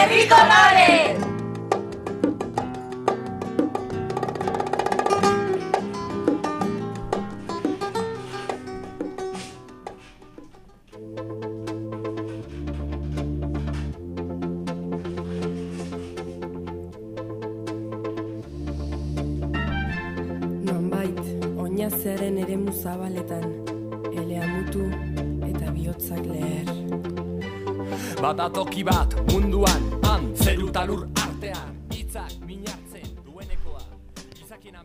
herriko lore! Nonbait, oinazeren ere muzabaletan, elea mutu eta bihotzak leher. Badatoki bat munduan,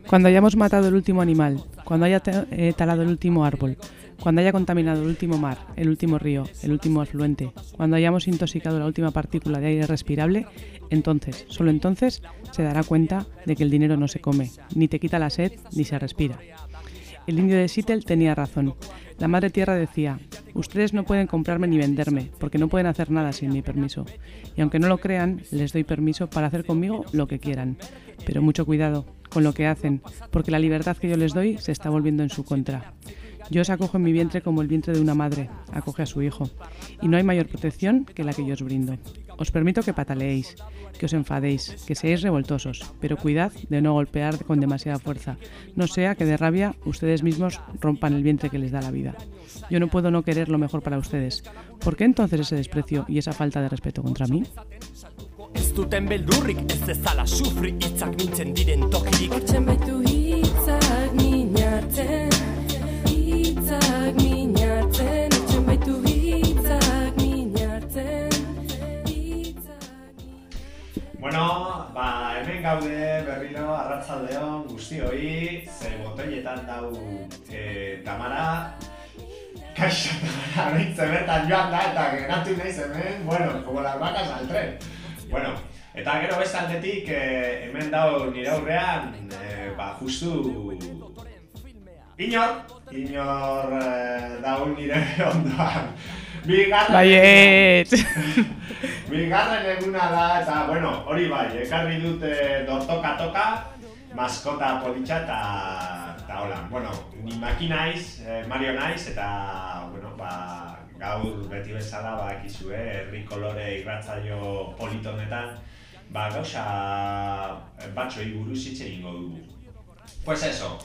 Cuando hayamos matado el último animal, cuando haya eh, talado el último árbol, cuando haya contaminado el último mar, el último río, el último afluente, cuando hayamos intoxicado la última partícula de aire respirable, entonces, solo entonces, se dará cuenta de que el dinero no se come, ni te quita la sed, ni se respira. El indio de Seattle tenía razón. La madre tierra decía, ustedes no pueden comprarme ni venderme, porque no pueden hacer nada sin mi permiso. Y aunque no lo crean, les doy permiso para hacer conmigo lo que quieran. Pero mucho cuidado con lo que hacen, porque la libertad que yo les doy se está volviendo en su contra. Yo os acojo en mi vientre como el vientre de una madre acoge a su hijo, y no hay mayor protección que la que yo os brindo. Os permito que pataleéis, que os enfadéis, que seáis revoltosos, pero cuidad de no golpear con demasiada fuerza, no sea que de rabia ustedes mismos rompan el vientre que les da la vida. Yo no puedo no querer lo mejor para ustedes. ¿Por qué entonces ese desprecio y esa falta de respeto contra mí? Ez duten beldurrik, ez dezala sufri, hitzak nintzen diren tokirik. Hortzen baitu hitzak minartzen, hitzak Bueno, ba, hemen gaude berriro arratsaldeon guztioi, ze botoietan dau e, Tamara, Kaixo, Tamara, behitze bertan joan da eta geratu naiz hemen, bueno, como las vacas al tren. Bueno, eta gero beste aldetik e, hemen dau nire aurrean, e, ba, justu Inor, inor e, dau nire ondoan. Bigarren Baiet! Bigarren eguna da, eta, bueno, hori bai, ekarri dute dortoka-toka, maskota politxa eta, eta hola. Bueno, ni maki naiz, eh, Mario naiz, eta, bueno, ba, gaur beti bezala, ba, ekizue, herri kolore irratzaio politonetan, ba, gauza batxoi buruz hitz egingo dugu. Pues eso,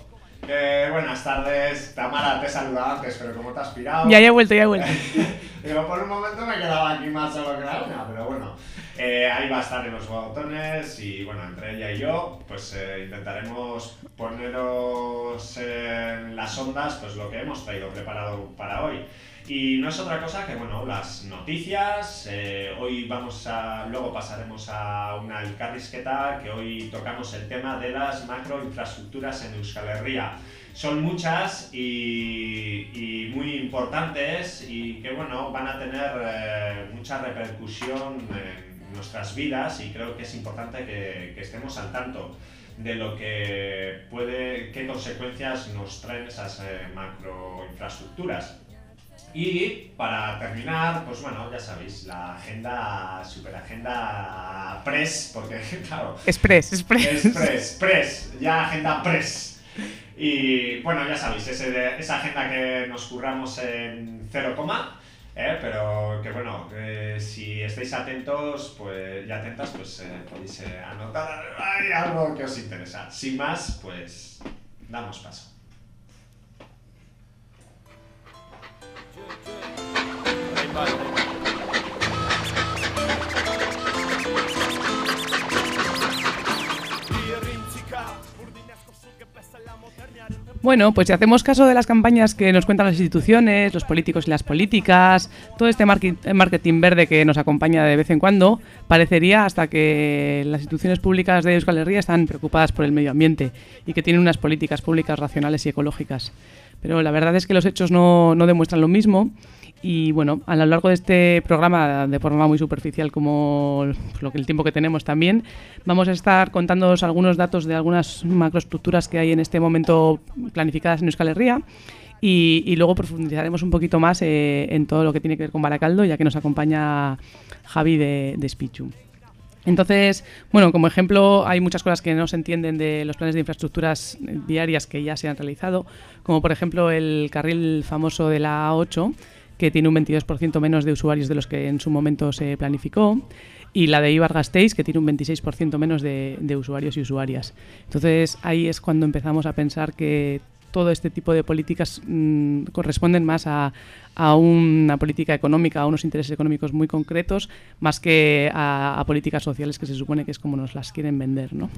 que buenas tardes, Tamara te he saludado antes, pero como te has pirado... Ya, ya he vuelto, ya he vuelto. Digo, por un momento me quedaba aquí más solo que la una, pero bueno, eh, ahí va a estar en los botones y bueno, entre ella y yo, pues eh, intentaremos poneros en las ondas pues lo que hemos traído preparado para hoy. Y no es otra cosa que, bueno, las noticias, eh, hoy vamos a, luego pasaremos a una elkarrizketa que hoy tocamos el tema de las macroinfraestructuras en Euskal Herria son muchas y, y muy importantes y que bueno van a tener eh, mucha repercusión nuestras vidas y creo que es importante que, que estemos al tanto de lo que puede, qué consecuencias nos traen esas eh, macroinfraestructuras. Y para terminar, pues bueno, ya sabéis, la agenda, super agenda press, porque claro, Express, express. Express, Press, ya agenda Press. Y bueno, ya sabéis, ese esa agenda que nos curramos en 0, ¿eh? pero que bueno, que si estáis atentos pues, y atentas, pues eh, podéis eh, anotar hay algo que os interesa. Sin más, pues damos paso. Bueno, pues si hacemos caso de las campañas que nos cuentan las instituciones, los políticos y las políticas, todo este marketing verde que nos acompaña de vez en cuando, parecería hasta que las instituciones públicas de Euskal Herria están preocupadas por el medio ambiente y que tienen unas políticas públicas racionales y ecológicas. Pero la verdad es que los hechos no, no demuestran lo mismo y bueno, a lo largo de este programa, de forma muy superficial como lo que el tiempo que tenemos también, vamos a estar contándoos algunos datos de algunas macroestructuras que hay en este momento planificadas en Euskal Herria y, luego profundizaremos un poquito más eh, en todo lo que tiene que ver con Baracaldo, ya que nos acompaña Javi de, de Spichu. Entonces, bueno, como ejemplo, hay muchas cosas que no se entienden de los planes de infraestructuras eh, viarias que ya se han realizado, como por ejemplo el carril famoso de la A8, que tiene un 22% menos de usuarios de los que en su momento se planificó. y la de Ibar Gasteiz, que tiene un 26% menos de usuarios y usuarias. Entonces ahí es cuando empezamos a pensar que todo este tipo de políticas mm, corresponden más a, a una política económica, a unos intereses económicos muy concretos, más que a, a políticas sociales que se supone que es como nos las quieren vender, ¿no?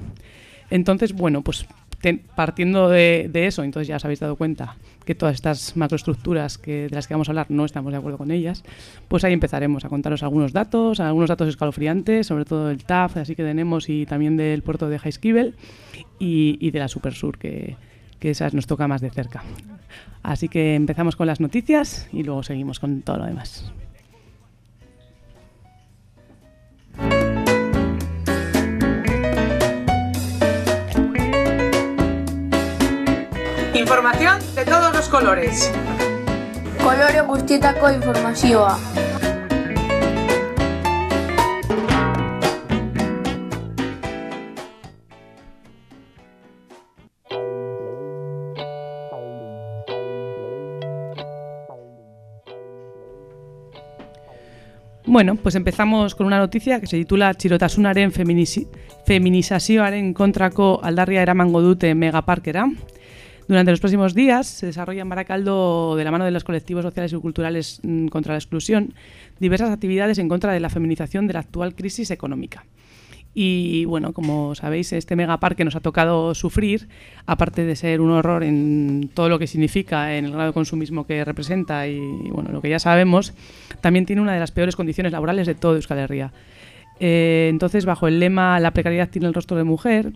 Entonces, bueno, pues te- partiendo de, de eso, entonces ya os habéis dado cuenta que todas estas macroestructuras que, de las que vamos a hablar no estamos de acuerdo con ellas, pues ahí empezaremos a contaros algunos datos, algunos datos escalofriantes, sobre todo del TAF, así que tenemos, y también del puerto de Heiskibel y, y de la Supersur, que, que esas nos toca más de cerca. Así que empezamos con las noticias y luego seguimos con todo lo demás. Información de todos los colores. Kolore guztietako informazioa. Bueno, pues empezamos con una noticia que se titula Txirotasunaren feminizazioaren kontrako aldarria eramango dute megaparkera. Durante los próximos días se desarrolla en Baracaldo, de la mano de los colectivos sociales y culturales mm, contra la exclusión, diversas actividades en contra de la feminización de la actual crisis económica. Y bueno, como sabéis, este megaparque nos ha tocado sufrir, aparte de ser un horror en todo lo que significa, en el grado de consumismo que representa y bueno, lo que ya sabemos, también tiene una de las peores condiciones laborales de todo Euskal Herria. Eh, entonces, bajo el lema La precariedad tiene el rostro de mujer,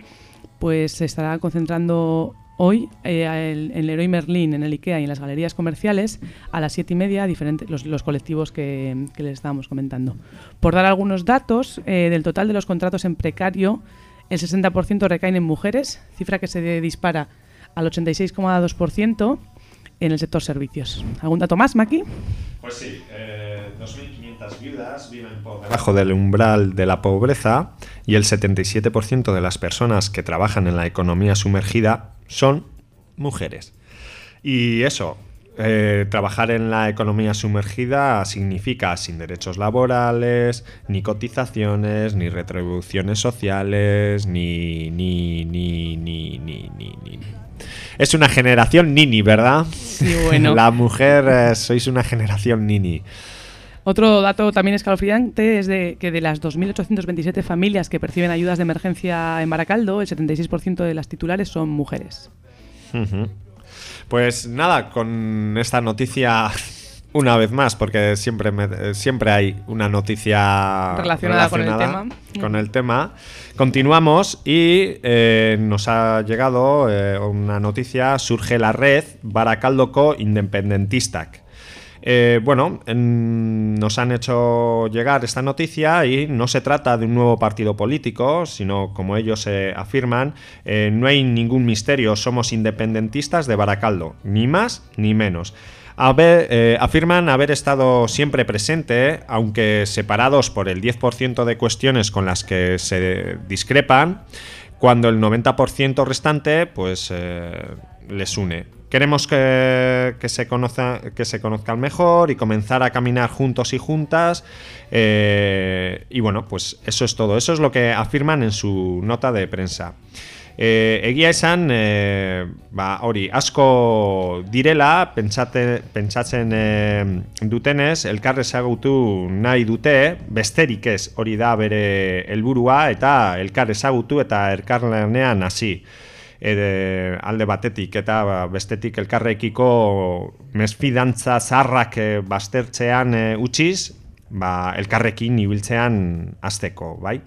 pues se estará concentrando hoy eh, el- en el Leroy Merlin, en el IKEA y en las galerías comerciales a las siete y media diferentes, los, los colectivos que, que les estábamos comentando. Por dar algunos datos, eh, del total de los contratos en precario, el 60% recaen en mujeres, cifra que se dispara al 86,2% en el sector servicios. ¿Algún dato más, Maki? Pues sí, eh, 2.500 viudas viven por debajo del umbral de la pobreza y el 77% de las personas que trabajan en la economía sumergida son mujeres. Y eso, eh, trabajar en la economía sumergida significa sin derechos laborales, ni cotizaciones, ni retribuciones sociales, ni... ni, ni, ni, ni, ni, ni. Es una generación nini, ¿verdad? Sí, bueno. La mujer, eh, sois una generación nini. Otro dato también escalofriante es de que de las 2.827 familias que perciben ayudas de emergencia en Baracaldo, el 76% de las titulares son mujeres. Pues nada, con esta noticia una vez más, porque siempre, me- siempre hay una noticia Relacionada con el tema. con el tema. Continuamos y eh, nos ha llegado eh, una noticia, surge la red Baracaldoko Independentistak. Eh, bueno, en- nos han hecho llegar esta noticia y no se trata de un nuevo partido político, sino como ellos eh, afirman, no hay ningún misterio, somos independentistas de Baracaldo, ni más ni menos. Eh, afirman haber estado siempre presente, aunque separados por el 10% de cuestiones con las que se discrepan, cuando el 90% restante pues eh, les une. Queremos que, que se conozca, que se conozcan mejor y comenzar a caminar juntos y juntas. eh, y bueno, pues eso es todo. Eso es lo que afirman en su nota de prensa. Eh, egia esan, eh, ba, hori, asko direla, pentsate, pentsatzen eh, dutenez, elkar ezagutu nahi dute, besterik ez hori da bere helburua eta elkar ezagutu eta elkarlanean hasi. Ede, alde batetik eta ba, bestetik elkarrekiko mesfidantza zarrak eh, baztertzean eh, utziz, ba, elkarrekin ibiltzean hasteko, bai?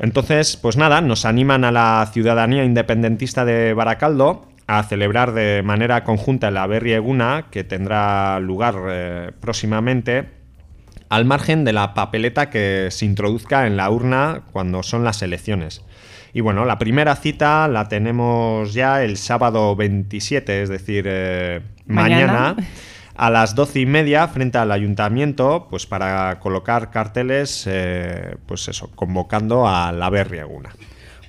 Entonces, pues nada, nos animan a la ciudadanía independentista de Baracaldo a celebrar de manera conjunta la Berri Eguna, que tendrá lugar eh, próximamente, al margen de la papeleta que se introduzca en la urna cuando son las elecciones. Y bueno, la primera cita la tenemos ya el sábado 27, es decir, eh, Mañana. mañana a las doce y media frente al ayuntamiento, pues para colocar carteles, eh, pues eso, convocando a la Berriaguna.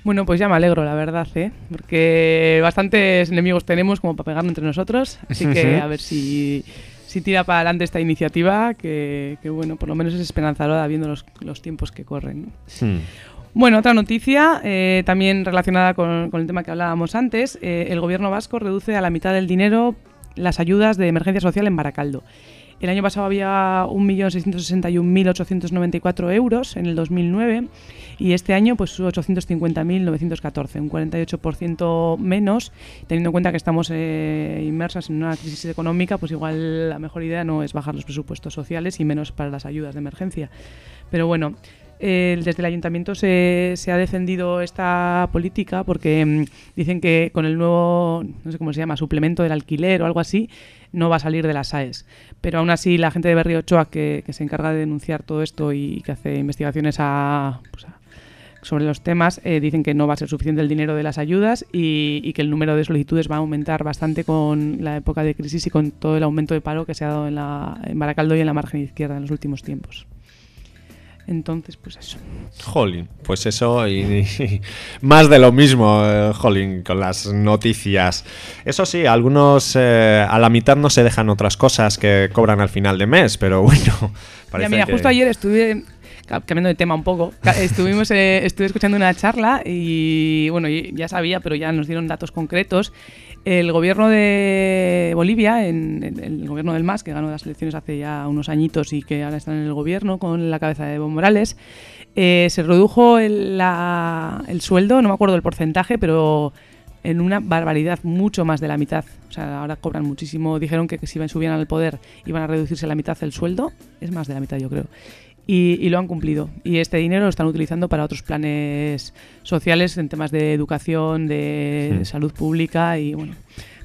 Bueno, pues ya me alegro, la verdad, ¿eh? porque bastantes enemigos tenemos como para pegarnos entre nosotros, así que a ver si, si tira para adelante esta iniciativa, que, que, bueno, por lo menos es esperanzadora viendo los, los tiempos que corren. ¿no? Hmm. Bueno, otra noticia, eh, también relacionada con, con el tema que hablábamos antes, eh, el gobierno vasco reduce a la mitad del dinero las ayudas de emergencia social en Baracaldo. El año pasado había 1.661.894 euros en el 2009 y este año pues 850.914, un 48% menos, teniendo en cuenta que estamos eh, inmersas en una crisis económica, pues igual la mejor idea no es bajar los presupuestos sociales y menos para las ayudas de emergencia. Pero bueno, eh, desde el ayuntamiento se, se ha defendido esta política porque mm, dicen que con el nuevo, no sé cómo se llama, suplemento del alquiler o algo así, no va a salir de las AES. Pero aún así la gente de Berrio Ochoa que, se encarga de denunciar todo esto y que hace investigaciones a, pues, sobre los temas, eh, dicen que no va a ser suficiente el dinero de las ayudas y, y que el número de solicitudes va a aumentar bastante con la época de crisis y con todo el aumento de paro que se ha dado en, la, en Baracaldo y en la margen izquierda en los últimos tiempos. Entonces, pues eso. Jolín, pues eso y, y más de lo mismo, eh, Jolín, con las noticias. Eso sí, algunos eh, a la mitad no se dejan otras cosas que cobran al final de mes, pero bueno, Mira, parece mira, que- justo ayer estuve cambiando de tema un poco. Estuvimos, eh, estuve escuchando una charla y bueno, ya sabía, pero ya nos dieron datos concretos. El gobierno de Bolivia, en, en- el gobierno del MAS, que ganó las elecciones hace ya unos añitos y que ahora están en el gobierno con la cabeza de Evo Morales, eh, se redujo el, la- el sueldo, no me acuerdo el porcentaje, pero en una barbaridad, mucho más de la mitad. O sea, ahora cobran muchísimo. Dijeron que, que si subieran al poder iban a reducirse la mitad el sueldo. Es más de la mitad, yo creo. Y, y lo han cumplido. Y este dinero lo están utilizando para otros planes sociales en temas de educación, de Hmm. salud pública y bueno.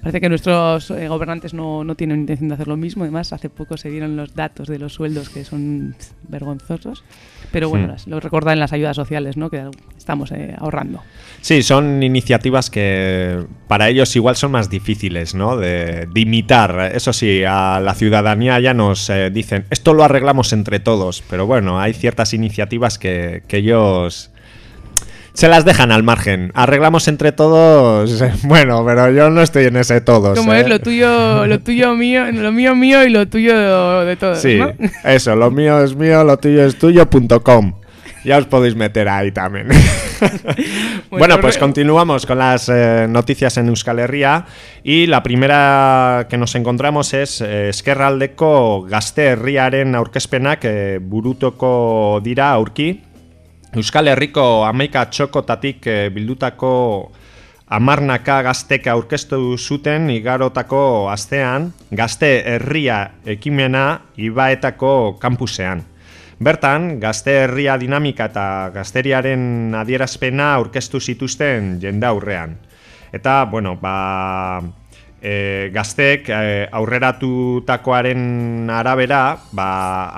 Parece que nuestros eh, gobernantes no, no tienen intención de hacer lo mismo. Además, hace poco se dieron los datos de los sueldos que son vergonzosos. Pero bueno, Hmm. las- lo recordan en las ayudas sociales, ¿no? Que estamos eh, ahorrando. Sí, son iniciativas que para ellos igual son más difíciles, ¿no? De, de imitar. Eso sí, a la ciudadanía ya nos eh, dicen, esto lo arreglamos entre todos, pero bueno, hay ciertas iniciativas que, que ellos se las dejan al margen. Arreglamos entre todos, bueno, pero yo no estoy en ese todos. Como ¿eh? es lo tuyo, lo tuyo mío, lo mío mío y lo tuyo de todos, Sí, ¿no? eso, lo mío es mío, lo tuyo es tuyo.com. Ya os podéis meter ahí también. bueno, pues re- continuamos con las eh, noticias en Euskal Herria y la primera que nos encontramos es eh, Eskerraldeko Gazte Herriaren aurkezpenak eh, burutuko dira aurki. Euskal Herriko amaika txokotatik eh, bildutako amarnaka gaztek aurkeztu zuten igarotako astean gazte herria ekimena ibaetako kampusean. Bertan, gazte herria dinamika eta gazteriaren adierazpena aurkeztu zituzten jende aurrean. Eta, bueno, ba, e, gazteek e, aurreratutakoaren arabera, ba,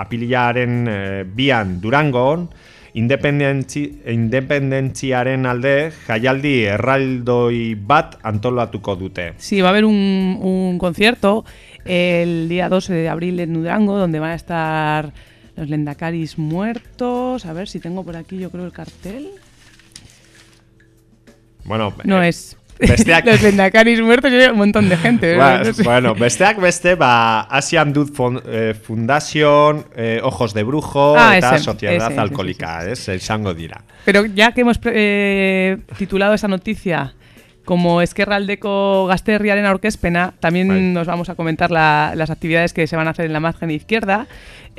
apililaren e, bian Durangon, independentziaren alde jaialdi erraldoi bat antolatuko dute. Sí, va a haber un, un concierto el día 12 de abril en Durango, donde van a estar los Lendakaris muertos. A ver si tengo por aquí, yo creo, el cartel. Bueno, No eh, es. Besteak- los Lendakaris muertos, un montón de gente. Ba, no sé. bueno, besteak beste, ba, Asian Dut eh, Fundación, eh, Ojos de Brujo Ah, eta ese, Sociedad ese, Alcohólica, ez, izango dira. Pero ya que hemos eh, titulado esa noticia como Esquerraldeko Gazterriaren aurkezpena, también Vale. nos vamos a comentar la- las actividades que se van a hacer en la margen izquierda.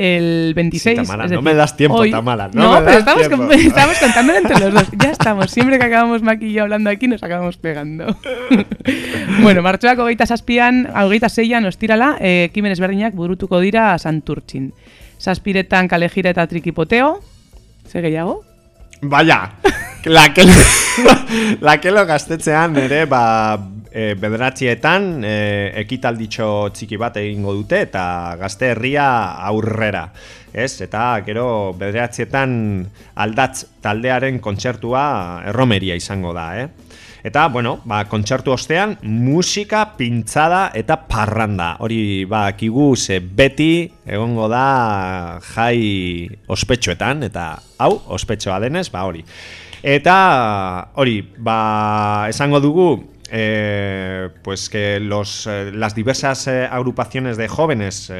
El 26. Sí, Tamara, es no me das tiempo, hoy- Tamara, no No, pero estamos, con- estamos contándolo entre los dos. Ya estamos. Siempre que acabamos Maki y yo hablando aquí, nos acabamos pegando. bueno, martxoak hogeita zazpian, hogeita zeian, ostirala, eh, ekimen ezberdinak burutuko dira Santurtzin. Zazpiretan kalejira eta trikipoteo. Ze gehiago? Baina, la que la que lo gaztetzean ere, ba, e, bederatzietan e, ekitalditxo txiki bat egingo dute eta gazte herria aurrera. Ez? Eta gero bederatzietan aldatz taldearen kontzertua erromeria izango da, eh? Eta, bueno, ba, kontzertu ostean, musika, pintzada eta parranda. Hori, ba, kigu ze beti egongo da jai ospetxoetan, eta hau, ospetxoa denez, ba, hori. Eta, hori, ba, esango dugu, eh, pues que los, eh, las diversas eh, agrupaciones de jóvenes,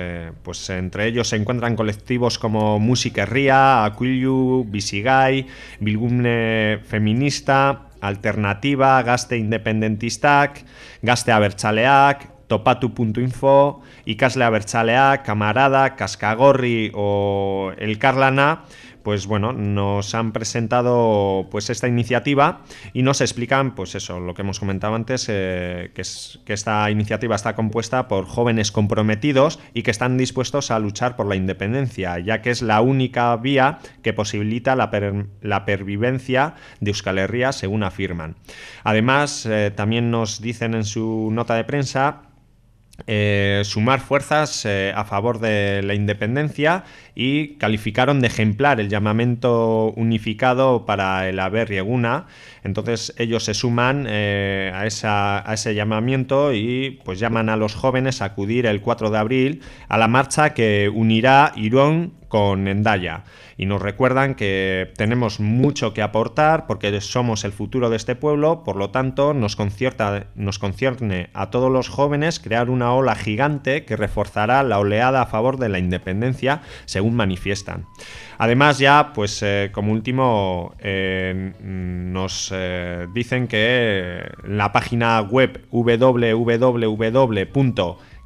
pues entre ellos se encuentran colectivos como Música Herria, Aquillu, Bisigai, Bilgune Feminista, Alternativa, Gaste Independentistak, Gaste Abertzaleak, topatu.info, Ikasle Abertzaleak, Camarada, Cascagorri o El Carlana, pues bueno, nos han presentado pues esta iniciativa y nos explican, pues eso, lo que hemos comentado antes, eh, que, es, que esta iniciativa está compuesta por jóvenes comprometidos y que están dispuestos a luchar por la independencia, ya que es la única vía que posibilita la, per- la pervivencia de Euskal Herria, según afirman. Además, eh, también nos dicen en su nota de prensa eh, sumar fuerzas eh, a favor de la independencia y calificaron de ejemplar el llamamiento unificado para el haber Yeguna. Entonces ellos se suman eh, a, ese llamamiento y pues llaman a los jóvenes a acudir el 4 de abril a la marcha que unirá Irún con Endaya. Y nos recuerdan que tenemos mucho que aportar porque somos el futuro de este pueblo, por lo tanto nos, concierta, nos concierne a todos los jóvenes crear una ola gigante que reforzará la oleada a favor de la independencia, según manifiestan. Además ya, pues eh, como último, eh, nos eh, dicen que la página web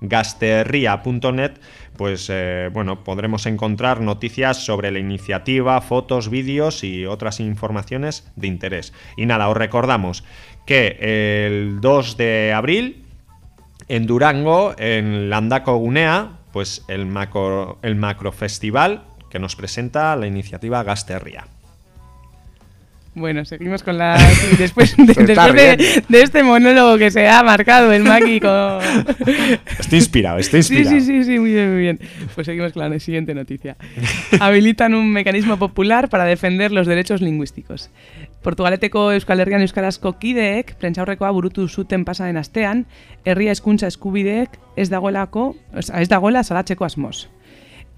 www.gasterria.net pues eh, bueno, podremos encontrar noticias sobre la iniciativa, fotos, vídeos y otras informaciones de interés. Y nada, os recordamos que el 2 de abril en Durango, en Landako Gunea, pues el macro, el macrofestival que nos presenta la iniciativa Gasterria. Bueno, seguimos con la... sí, después de, después este monólogo que se ha marcado el Maki con... Estoy inspirado, estoy Sí, inspirado. sí, sí, sí, muy bien, muy bien. Pues seguimos con la siguiente noticia. Habilitan un mecanismo popular para defender los derechos lingüísticos. Portugaleteko Euskal Herrian Euskarazko kideek prentsaurrekoa burutu zuten pasaren astean, herria hezkuntza eskubideek ez dagoelako, ez dagoela salatzeko asmoz.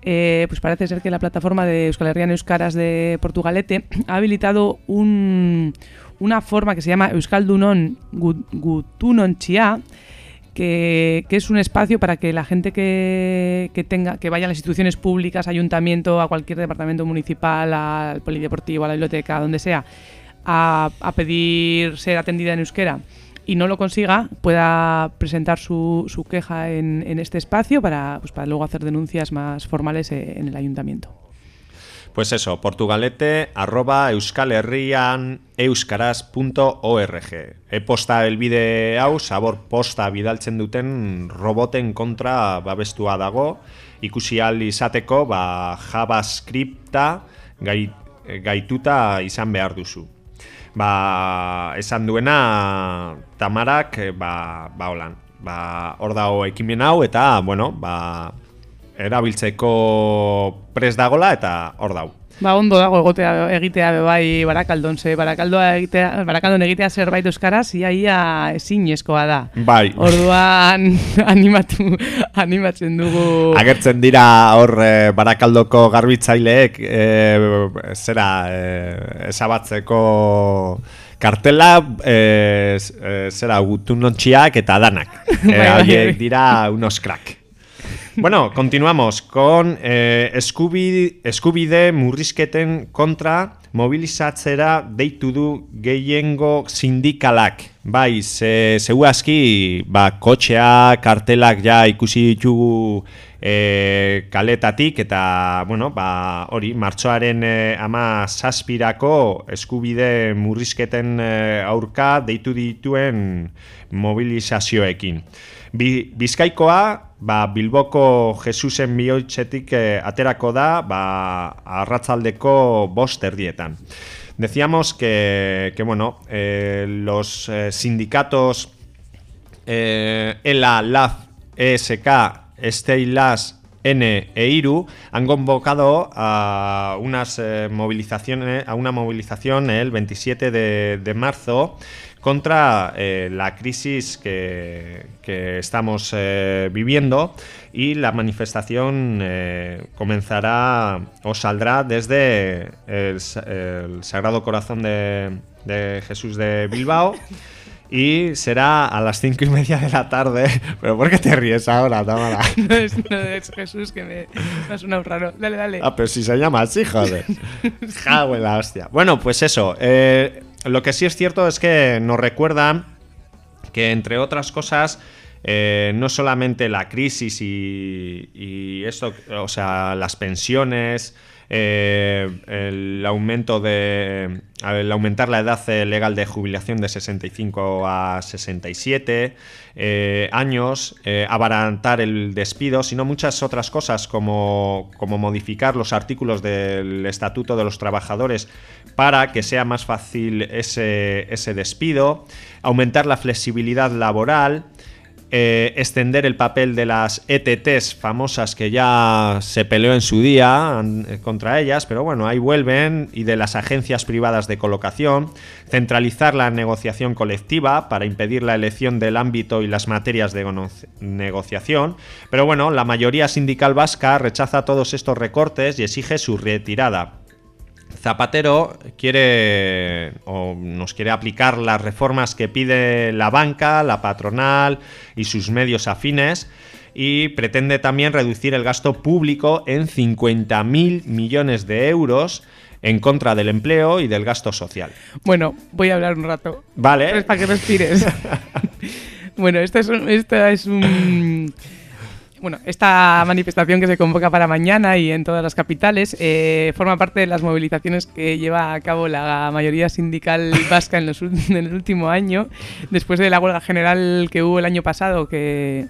Eh, pues parece ser que la plataforma de Euskal Herrian Euskaras de Portugalete ha habilitado un- una forma que se llama Euskaldunon Gut- Gutunonchia, que, es un espacio para que la gente que, vaya a las instituciones públicas, ayuntamiento, a cualquier departamento municipal, al polideportivo, a la biblioteca, donde sea, a pedir ser atendida en euskera y no lo consiga, pueda presentar su, su queja en, en este espacio para, pues, para luego hacer denuncias más formales eh, en el ayuntamiento. Pues eso, portugalete arroba euskalherrian euskaraz.org E posta elbide hau, sabor posta bidaltzen duten roboten kontra babestua dago, ikusi ahal izateko ba, javascripta gai, gaituta izan behar duzu. Ba, esan duena Tamarak, eh, ba, ba holan, ba, hor dago ekimen hau eta, bueno, ba, erabiltzeko pres dagola eta hor dau. Ba, ondo dago egotea egitea be bai barakaldon, ze barakaldoa egitea, barakaldon egitea zerbait euskaraz, ia ia ezinezkoa da. Bai. Orduan animatu, animatzen dugu... Agertzen dira hor eh, barakaldoko garbitzaileek eh, zera eh, esabatzeko kartela eh, eh, zera gutunontxiak eta danak. Eh, Bai, bai, horiek bai. dira unos crack. Bueno, continuamos con eh, eskubi, eskubide murrizketen kontra mobilizatzera deitu du gehiengo sindikalak. Bai, ze, zeuazki, ba, kotxea, kartelak ja ikusi ditugu e, kaletatik eta, bueno, ba, hori, martxoaren e, ama zazpirako eskubide murrizketen e, aurka deitu dituen mobilizazioekin. Bi, Bizkaikoa, ba, Bilboko Jesusen bihotzetik eh, aterako da, ba, arratzaldeko bost erdietan. Decíamos que, que bueno, eh, los eh, sindicatos eh, ELA, LAF, ESK, Steilas, N e IRU han convocado a unas eh, movilizaciones a una movilización el 27 de, de marzo contra eh, la crisis que, que estamos eh, viviendo y la manifestación eh, comenzará o saldrá desde el, Sa- el Sagrado Corazón de, de Jesús de Bilbao y será a las cinco y media de la tarde. ¿Pero por qué te ríes ahora, Tamara? No es, no es Jesús que me, me ha sonado raro. Dale, dale. Ah, pero si se llama así, joder. En la hostia. Bueno, pues eso. eh, lo que sí es cierto es que nos recuerda que, entre otras cosas, eh, no solamente la crisis y, y esto, o sea, las pensiones, eh, el aumento de. el aumentar la edad legal de jubilación de 65 a 67 eh, años, eh, abaratar el despido, sino muchas otras cosas como, como modificar los artículos del Estatuto de los Trabajadores para que sea más fácil ese, ese despido, aumentar la flexibilidad laboral, eh, extender el papel de las ETTs famosas que ya se peleó en su día eh, contra ellas, pero bueno, ahí vuelven, y de las agencias privadas de colocación, centralizar la negociación colectiva para impedir la elección del ámbito y las materias de negociación, pero bueno, la mayoría sindical vasca rechaza todos estos recortes y exige su retirada. Zapatero quiere o nos quiere aplicar las reformas que pide la banca, la patronal y sus medios afines y pretende también reducir el gasto público en 50.000 millones de euros en contra del empleo y del gasto social. Bueno, voy a hablar un rato. Vale. Es para que respires. bueno, esta es, un- esta es un... Bueno, esta manifestación que se convoca para mañana y en todas las capitales eh, forma parte de las movilizaciones que lleva a cabo la mayoría sindical vasca en, los en el último año, después de la huelga general que hubo el año pasado, que,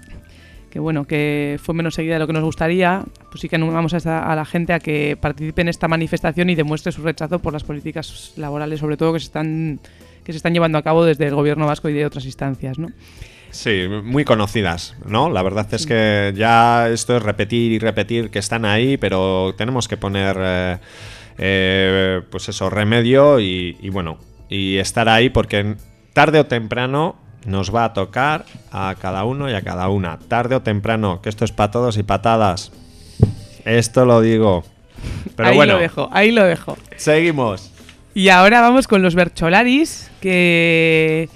bueno, que fue menos seguida de lo que nos gustaría, pues sí que animamos a, a la gente a que participe en esta manifestación y demuestre su rechazo por las políticas laborales, sobre todo que se están que se están llevando a cabo desde el gobierno vasco y de otras instancias, ¿no? Sí, muy conocidas, ¿no? La verdad es que ya esto es repetir y repetir que están ahí, pero tenemos que poner, eh, eh, pues eso, remedio y, y bueno, y estar ahí porque tarde o temprano nos va a tocar a cada uno y a cada una. Tarde o temprano, que esto es para todos y patadas. Esto lo digo. Pero ahí bueno, lo dejo, ahí lo dejo. seguimos. Y ahora vamos con los Bercholaris, que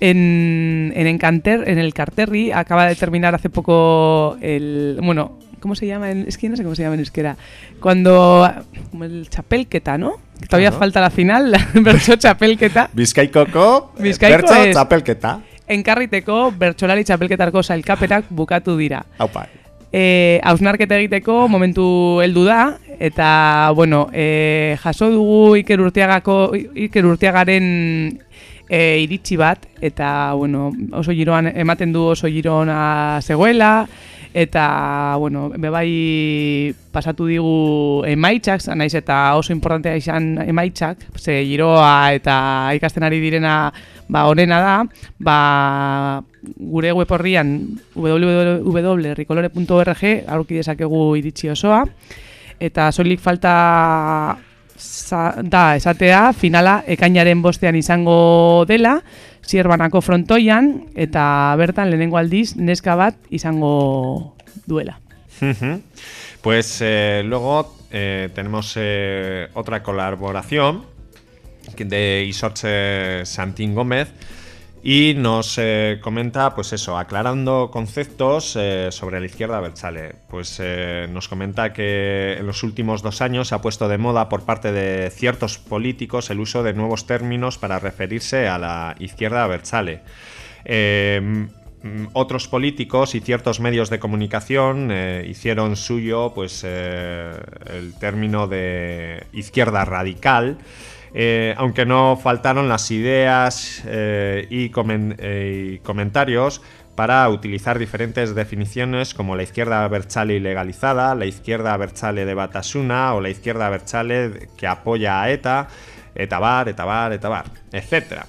en, en, Encanter, en el Carterri acaba de terminar hace poco el... Bueno, ¿cómo se llama? En, es que no sé cómo se llama en euskera. Cuando... como el Chapelketa, ¿no? Que todavía Claro. falta la final, la Bercho Chapelketa. Bizkaikoko, eh, Bizkaiko Bertso, es- Txapelketa. Enkarriteko Bertsolari Chapelketarko sailkapenak bukatu dira. Aupa. E, hausnarketa egiteko momentu heldu da eta bueno, e, jaso dugu Iker Urteagako Iker Urteagaren e, iritsi bat eta bueno, oso giroan ematen du oso girona zegoela eta bueno, bebai pasatu digu emaitzak, naiz eta oso importantea izan emaitzak, ze giroa eta ikasten ari direna ba onena da, ba gure web horrian www.ricolore.org aurki dezakegu iritsi osoa eta soilik falta za- da esatea finala ekainaren bostean izango dela Zierbanako frontoian eta bertan lehenengo aldiz neska bat izango duela. Pues eh, luego eh, tenemos eh, otra colaboración de Isorche Santín Gómez y nos eh, comenta, pues eso, aclarando conceptos eh, sobre la izquierda Berchale. Pues eh, nos comenta que en los últimos dos años se ha puesto de moda por parte de ciertos políticos el uso de nuevos términos para referirse a la izquierda Berchale. Mm, otros políticos y ciertos medios de comunicación hicieron suyo pues el término de izquierda radical eh, aunque no faltaron las ideas eh, y, eh, y comentarios para utilizar diferentes definiciones como la izquierda Berchale ilegalizada, la izquierda Berchale de Batasuna o la izquierda Berchale que apoya a ETA, etabar, etabar, etabar, etcétera.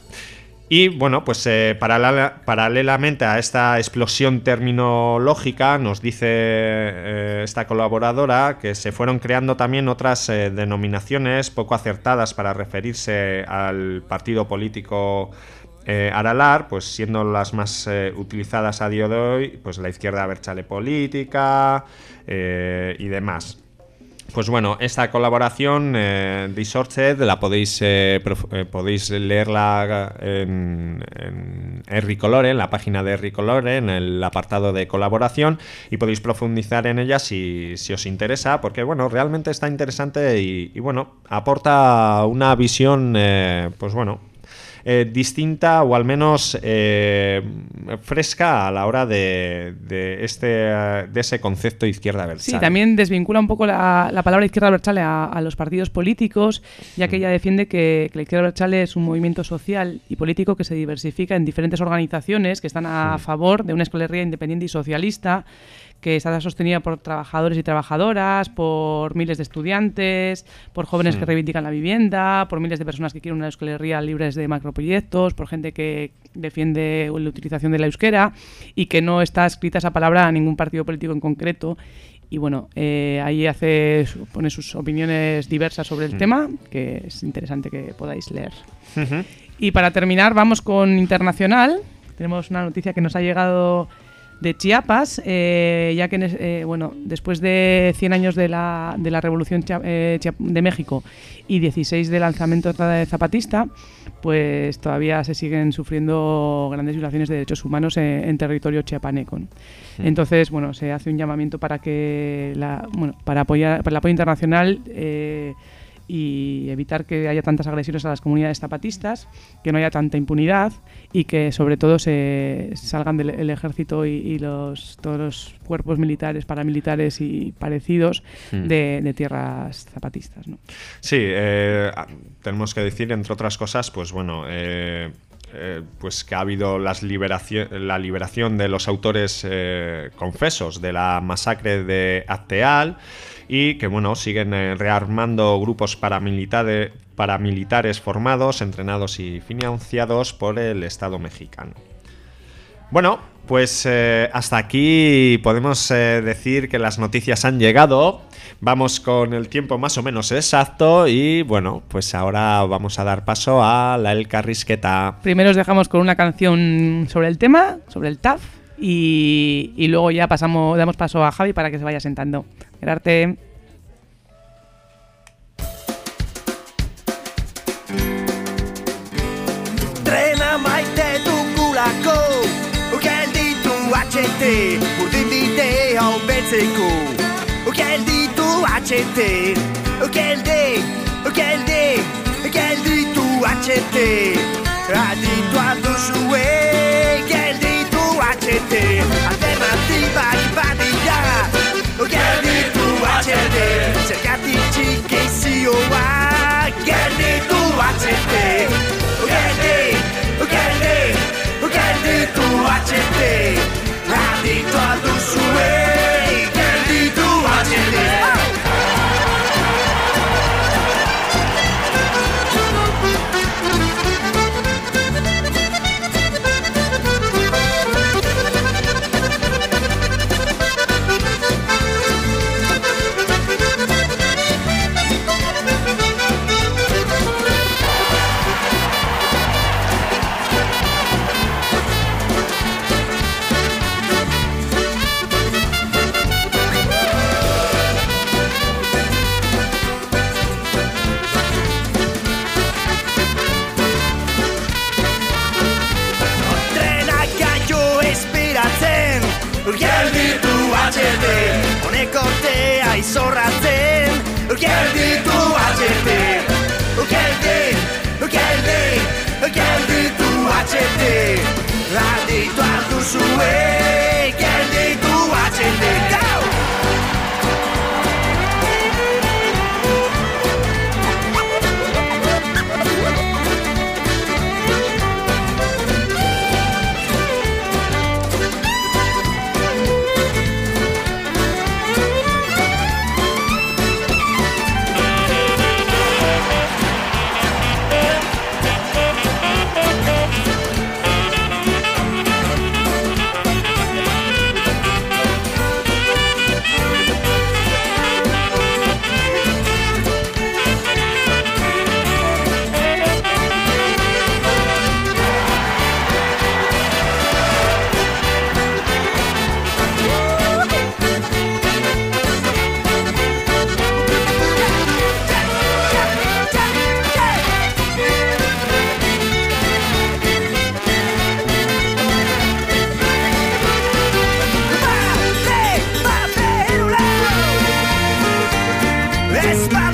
Y bueno, pues eh, paralela- paralelamente a esta explosión terminológica, nos dice eh, esta colaboradora que se fueron creando también otras eh, denominaciones poco acertadas para referirse al partido político Aralar, pues siendo las más utilizadas a día de hoy, pues la izquierda Berchale política y demás. Pues bueno, esta colaboración eh, de Sorted la podéis eh, eh, podéis leerla en, en Erricolore, en la página de Erricolore, en el apartado de colaboración y podéis profundizar en ella si, si os interesa, porque bueno, realmente está interesante y, y, bueno, aporta una visión, eh, pues bueno, eh, distinta o al menos eh, fresca a la hora de, de este de ese concepto izquierda Sí, versal. también desvincula un poco la, la palabra izquierda abertzale a, a los partidos políticos, ya que ella defiende que, que la izquierda abertzale es un movimiento social y político que se diversifica en diferentes organizaciones que están a favor de una escolería independiente y socialista que está sostenida por trabajadores y trabajadoras, por miles de estudiantes, por jóvenes que reivindican la vivienda, por miles de personas que quieren una escolería libres de macroproyectos, por gente que defiende la utilización de la euskera y que no está escrita esa palabra a ningún partido político en concreto. Y bueno, eh, ahí hace, pone sus opiniones diversas sobre el tema, que es interesante que podáis leer. Ujú. Y para terminar, vamos con Internacional. Tenemos una noticia que nos ha llegado de Chiapas, eh, ya que eh, bueno, después de 100 años de la, de la Revolución Chia- eh, de México y 16 del lanzamiento de zapatista, pues todavía se siguen sufriendo grandes violaciones de derechos humanos en, en territorio chiapaneco. ¿no? Entonces, bueno, se hace un llamamiento para que la, bueno, para apoyar para el apoyo internacional eh, y evitar que haya tantas agresiones a las comunidades zapatistas, que no haya tanta impunidad y que sobre todo se salgan del el ejército y, y los todos los cuerpos militares, paramilitares y parecidos Hmm. de, de tierras zapatistas. ¿no? Sí, eh, tenemos que decir, entre otras cosas, pues bueno, eh, eh, pues que ha habido las liberación, la liberación de los autores confesos de la masacre de Acteal y que bueno, siguen eh, rearmando grupos paramilitares, formados, entrenados y financiados por el Estado mexicano. Bueno, pues eh, hasta aquí podemos eh, decir que las noticias han llegado. Vamos con el tiempo más o menos exacto y bueno, pues ahora vamos a dar paso a la El Carrisqueta. Primero os dejamos con una canción sobre el tema, sobre el TAF, y, luego ya pasamos, damos paso a Javi para que se vaya sentando. Gerarte. Trena maite dugulako Urdin duzue Gelditu HT Alternatibak badira Gelditu HT Zergatik txikizioa Gelditu HT Geldi, geldi, gelditu HT satisfied.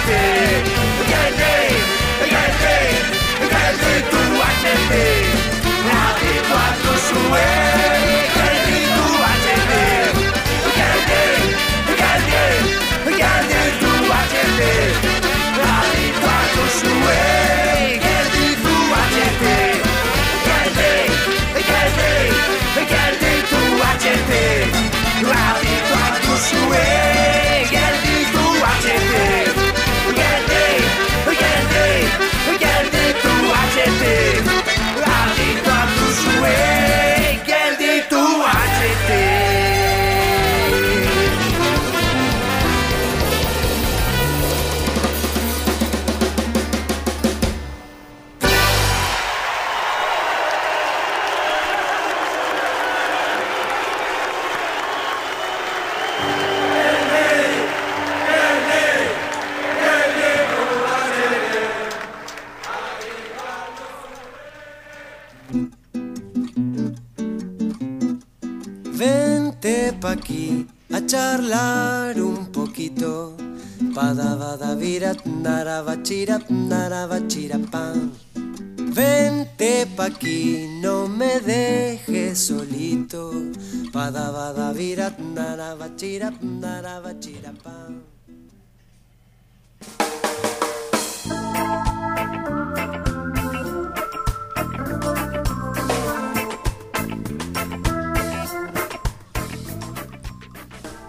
Atxete Geldi, geldi, gelditu atxete Aditua duzue Gelditu atxete Geldi, geldi, gelditu atxete Aditua duzue Gelditu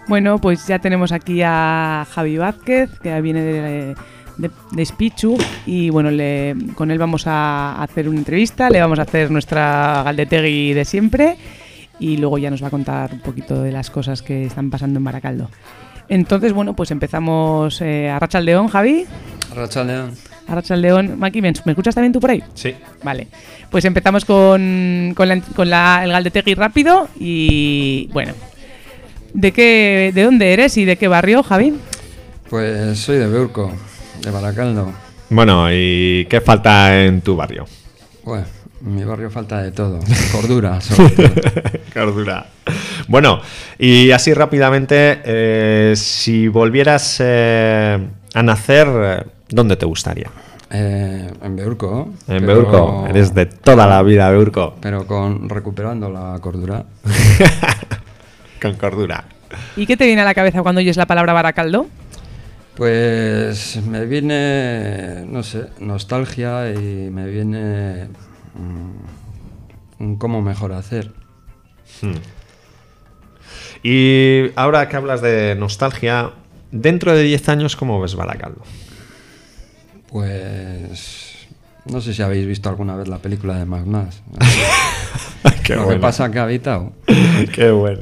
Bueno, pues ya tenemos aquí a Javi Vázquez, que viene de, de, Spichu, y bueno, le- con él vamos a hacer una entrevista, le vamos a hacer nuestra galdetegui de siempre, y luego ya nos va a contar un poquito de las cosas que están pasando en Baracaldo. Entonces, bueno, pues empezamos eh, a Rachaldeón, Javi. Rachaldeón. A Rachaldeón. Maki, ¿me me escuchas también tú por ahí? Sí. Vale, pues empezamos con, con, la- con la- el Galdetegui rápido y bueno. ¿De qué, de dónde eres y de qué barrio, Javi? Pues soy de Beurco, de Baracaldo. Bueno, ¿y qué falta en tu barrio? Bueno, en mi barrio falta de todo. Cordura, sobre todo. Cordura. Bueno, y así rápidamente, eh, si volvieras eh, a nacer, eh, ¿dónde te gustaría? Eh, en Beurco. En pero- Beurco, eres de toda la vida Beurco. Pero con recuperando la cordura. Con cordura. ¿Y qué te viene a la cabeza cuando oyes la palabra Baracaldo? Pues me viene, no sé, nostalgia y me viene un cómo mejor hacer. Hmm. Y ahora que hablas de nostalgia, dentro de 10 años, ¿cómo ves Baracaldo? Pues no sé si habéis visto alguna vez la película de Magnás. Qué Lo que pasa que ha habitado. Qué bueno.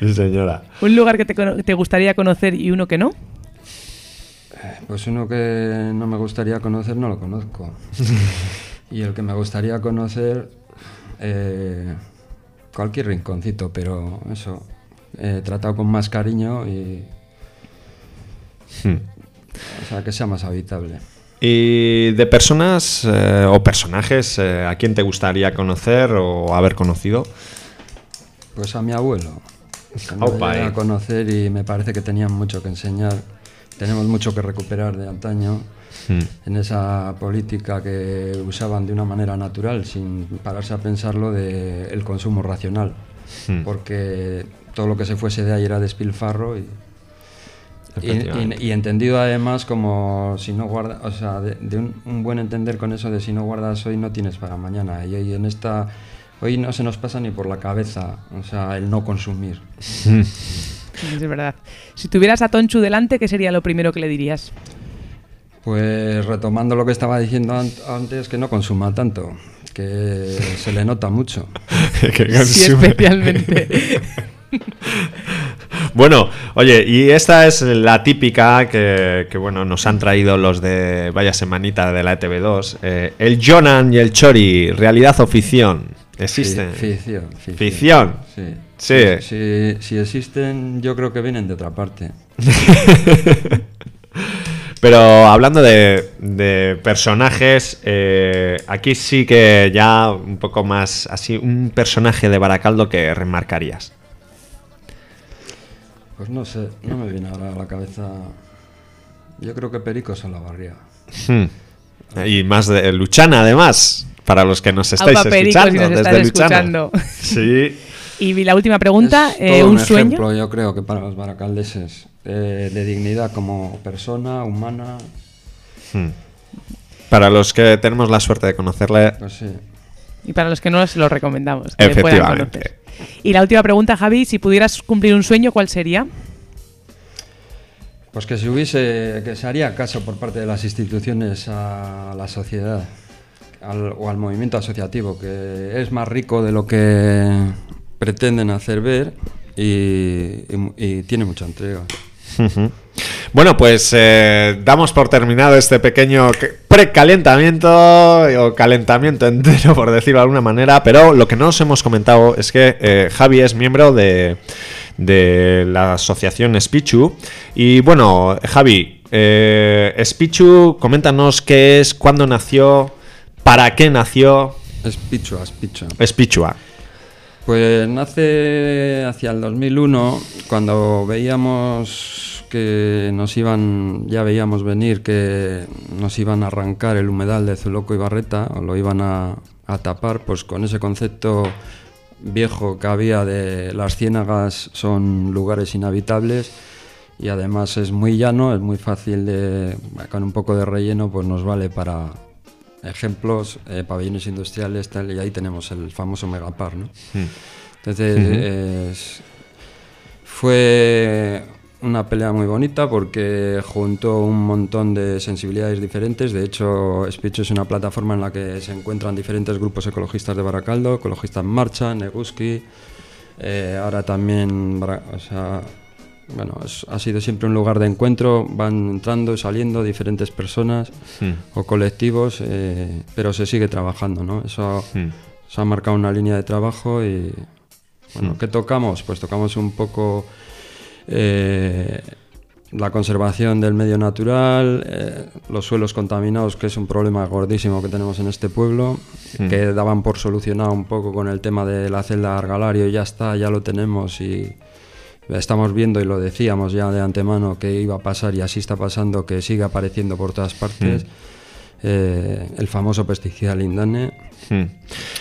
Sí, señora. ¿Un lugar que te, gustaría conocer y uno que no? Pues uno que no me gustaría conocer no lo conozco. y el que me gustaría conocer, eh, cualquier rinconcito, pero eso, eh, tratado con más cariño y... Hmm. O sea, que sea más habitable. ¿Y de personas eh, o personajes eh, a quién te gustaría conocer o haber conocido? Pues a mi abuelo. que eh. a conocer y me parece que tenían mucho que enseñar. Tenemos mucho que recuperar de antaño. En esa política que usaban de una manera natural, sin pararse a pensarlo de el consumo racional. Hmm. Porque todo lo que se fuese de ahí era despilfarro y, y, y- y entendido además como si no guardas, o sea, de, de un, un buen entender con eso de si no guardas hoy no tienes para mañana. Y hoy en esta, hoy no se nos pasa ni por la cabeza, o sea, el no consumir. Es verdad. Si tuvieras a Tonchu delante, ¿qué sería lo primero que le dirías? Pues retomando lo que estaba diciendo an- antes, que no consuma tanto, que se le nota mucho. Que Sí, consume. especialmente. Bueno, oye, y esta es la típica que, que, bueno, nos han traído los de Vaya Semanita de la ETV2. eh, el Jonan y el Chori, realidad o ficción. ¿Existen? Fi- Ficción. Ficción. Ficción. Sí. Sí. Si, si existen, yo creo que vienen de otra parte. Pero hablando de, de personajes, eh, aquí sí que ya un poco más así, un personaje de Baracaldo que remarcarías. Pues no sé, no me viene ahora a la cabeza. Yo creo que Perico se la barría. Hmm. Y más de Luchana, además, para los que nos estáis Aupa Perico, si escuchando nos desde Luchana. escuchando. Sí. Y la última pregunta, Es eh, todo un, sueño. ejemplo, yo creo que para los baracaldeses, eh, de dignidad como persona humana, Hmm. Para los que tenemos la suerte de conocerle, pues sí. Y para los que no, se lo recomendamos. que puedan Efectivamente. conocer. Y la última pregunta, Javi, si pudieras cumplir un sueño, ¿cuál sería? Pues que se hubiese, que se haría caso por parte de las instituciones a la sociedad al- o al movimiento asociativo, que es más rico de lo que pretenden hacer ver y, y- y tiene mucha entrega. Bueno, pues eh, damos por terminado este pequeño que- precalentamiento o calentamiento entero, por decirlo de alguna manera, pero lo que no os hemos comentado es que eh, Javi es miembro de, de la asociación Spichu y bueno, Javi, eh, Spichu, coméntanos qué es, cuándo nació, para qué nació Es pichua, es pichua. Spichua. Pues nace hacia el 2001, cuando veíamos que nos iban, ya veíamos venir que nos iban a arrancar el humedal de Zuloco y Barreta, o lo iban a, tapar, pues con ese concepto viejo que había de las ciénagas son lugares inhabitables y además es muy llano, es muy fácil de, con un poco de relleno, pues nos vale para ejemplos, eh, pabellones industriales, tal, y ahí tenemos el famoso Megapar, ¿no? Entonces, es- fue una pelea muy bonita porque juntó un montón de sensibilidades diferentes. De hecho, Speech es una plataforma en la que se encuentran diferentes grupos ecologistas de Baracaldo, Ecologistas en Marcha, Neguski, eh, ahora también, Bara- o sea, bueno, es- ha sido siempre un lugar de encuentro, van entrando y saliendo diferentes personas o colectivos, eh, pero se sigue trabajando, ¿no? Eso Hmm. se ha marcado una línea de trabajo y, bueno, ¿qué tocamos? Pues tocamos un poco eh, la conservación del medio natural, eh, los suelos contaminados, que es un problema gordísimo que tenemos en este pueblo, Mm. que daban por solucionado un poco con el tema de la celda Argalario, ya está, ya lo tenemos y estamos viendo y lo decíamos ya de antemano que iba a pasar y así está pasando, que sigue apareciendo por todas partes. Eh, el famoso pesticida lindane. Hmm.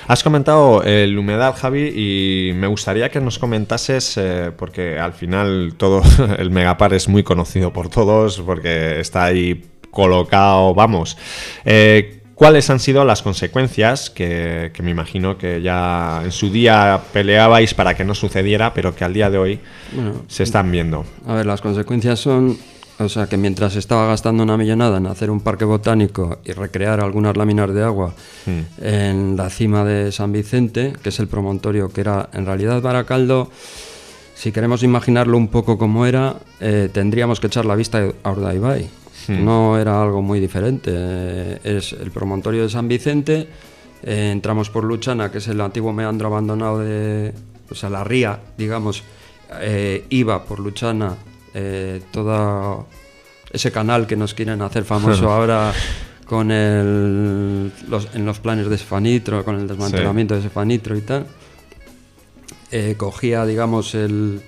Has comentado el humedal, Javi, y me gustaría que nos comentases, eh, porque al final todo el Megapar es muy conocido por todos, porque está ahí colocado, vamos. Eh, ¿Cuáles han sido las consecuencias que, que me imagino que ya en su día peleabais para que no sucediera, pero que al día de hoy Bueno, se están viendo? A ver, las consecuencias son, o sea, que mientras estaba gastando una millonada en hacer un parque botánico y recrear algunas láminas de agua Hmm. en la cima de San Vicente, que es el promontorio que era en realidad Baracaldo, si queremos imaginarlo un poco como era, eh, tendríamos que echar la vista a Urdaibai. Hmm. No era algo muy diferente. eh, es el promontorio de San Vicente, eh, entramos por Luchana, que es el antiguo meandro abandonado de. O sea, la ría, digamos, eh, iba por Luchana, eh, todo ese canal que nos quieren hacer famoso ahora con el, los, en los planes de Sefanitro, con el desmantelamiento de Sefanitro y tal. Cogía, digamos, el.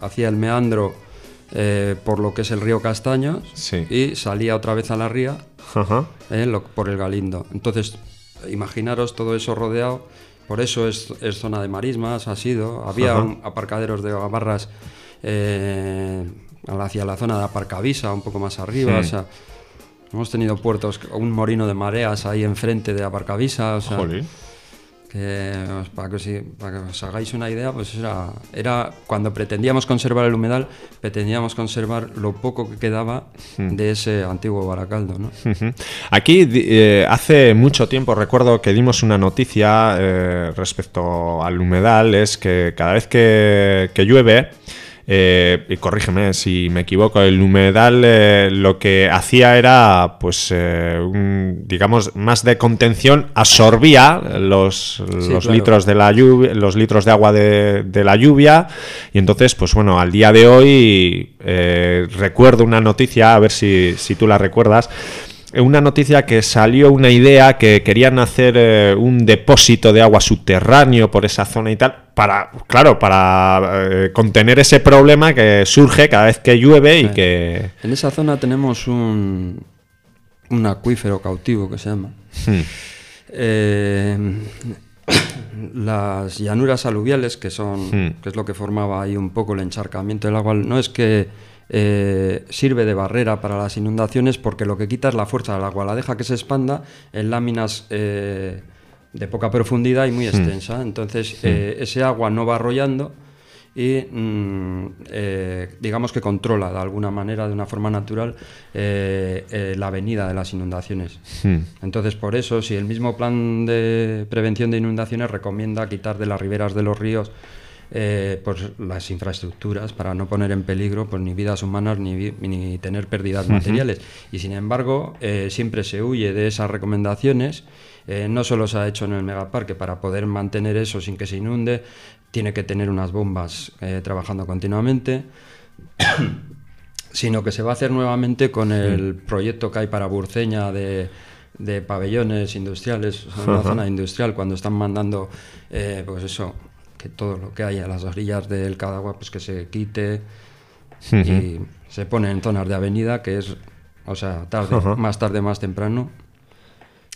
hacía el meandro eh, por lo que es el río Castaños Sí. y salía otra vez a la ría Ajá. eh, lo- por el Galindo. Entonces, imaginaros todo eso rodeado, por eso es, es zona de marismas, ha sido. Había un- aparcaderos de barras eh, hacia la zona de Aparcavisa, un poco más arriba. O sea, hemos tenido puertos, un morino de mareas ahí enfrente de Aparcavisa. O sea, Jolín. Que, para, que, os- para que os hagáis una idea, pues era, era cuando pretendíamos conservar el humedal, pretendíamos conservar lo poco que quedaba Hmm. de ese antiguo Baracaldo, ¿no? Aquí eh, hace mucho tiempo recuerdo que dimos una noticia eh, respecto al humedal, es que cada vez que, que llueve, eh, y corrígeme si me equivoco, el humedal eh, lo que hacía era, pues, eh, un, digamos, más de contención, absorbía los, los claro. litros de la lluvia, los litros de agua de, de la lluvia, y entonces, pues bueno, al día de hoy recuerdo una noticia, a ver si, si tú la recuerdas, una noticia que salió una idea que querían hacer eh, un depósito de agua subterráneo por esa zona y tal, para, claro, para eh, contener ese problema que surge cada vez que llueve y que... En esa zona tenemos un, un acuífero cautivo que se llama. Hmm. Eh, las llanuras aluviales, que son Hmm. que es lo que formaba ahí un poco el encharcamiento del agua, no es que eh, sirve de barrera para las inundaciones porque lo que quita es la fuerza del agua, la deja que se expanda en láminas eh, de poca profundidad y muy extensa. Entonces eh, ese agua no va arrollando y mm, digamos que controla de alguna manera, de una forma natural, la venida de las inundaciones. Hmm. Entonces, por eso, si el mismo plan de prevención de inundaciones recomienda quitar de las riberas de los ríos eh, pues las infraestructuras para no poner en peligro pues, ni vidas humanas ni, ni tener pérdidas materiales. Y sin embargo, eh, siempre se huye de esas recomendaciones. Eh, no solo se ha hecho en el megaparque para poder mantener eso sin que se inunde, tiene que tener unas bombas eh, trabajando continuamente sino que se va a hacer nuevamente con el proyecto que hay para Burceña de, de pabellones industriales, una Ajá. zona industrial, cuando están mandando, eh, pues eso, que todo lo que hay a las orillas del Cadagua, pues que se quite y se pone en zonas de avenida, que es, o sea, tarde, más tarde, más temprano,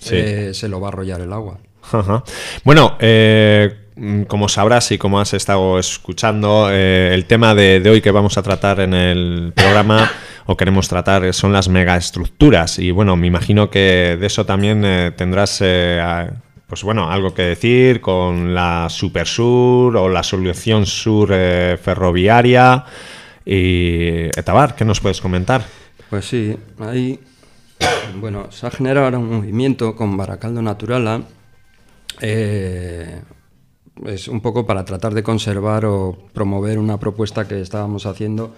Sí. eh, se lo va a arrollar el agua. Bueno, eh, mm, como sabrás y como has estado escuchando, eh, el tema de, de hoy que vamos a tratar en el programa o queremos tratar son las megaestructuras y bueno, me imagino que de eso también eh, tendrás eh, pues bueno, algo que decir con la Supersur o la solución sur eh, ferroviaria y Etabar, ¿qué nos puedes comentar? Pues sí, ahí, bueno, se ha generado ahora un movimiento con Baracaldo Naturala, eh, es un poco para tratar de conservar o promover una propuesta que estábamos haciendo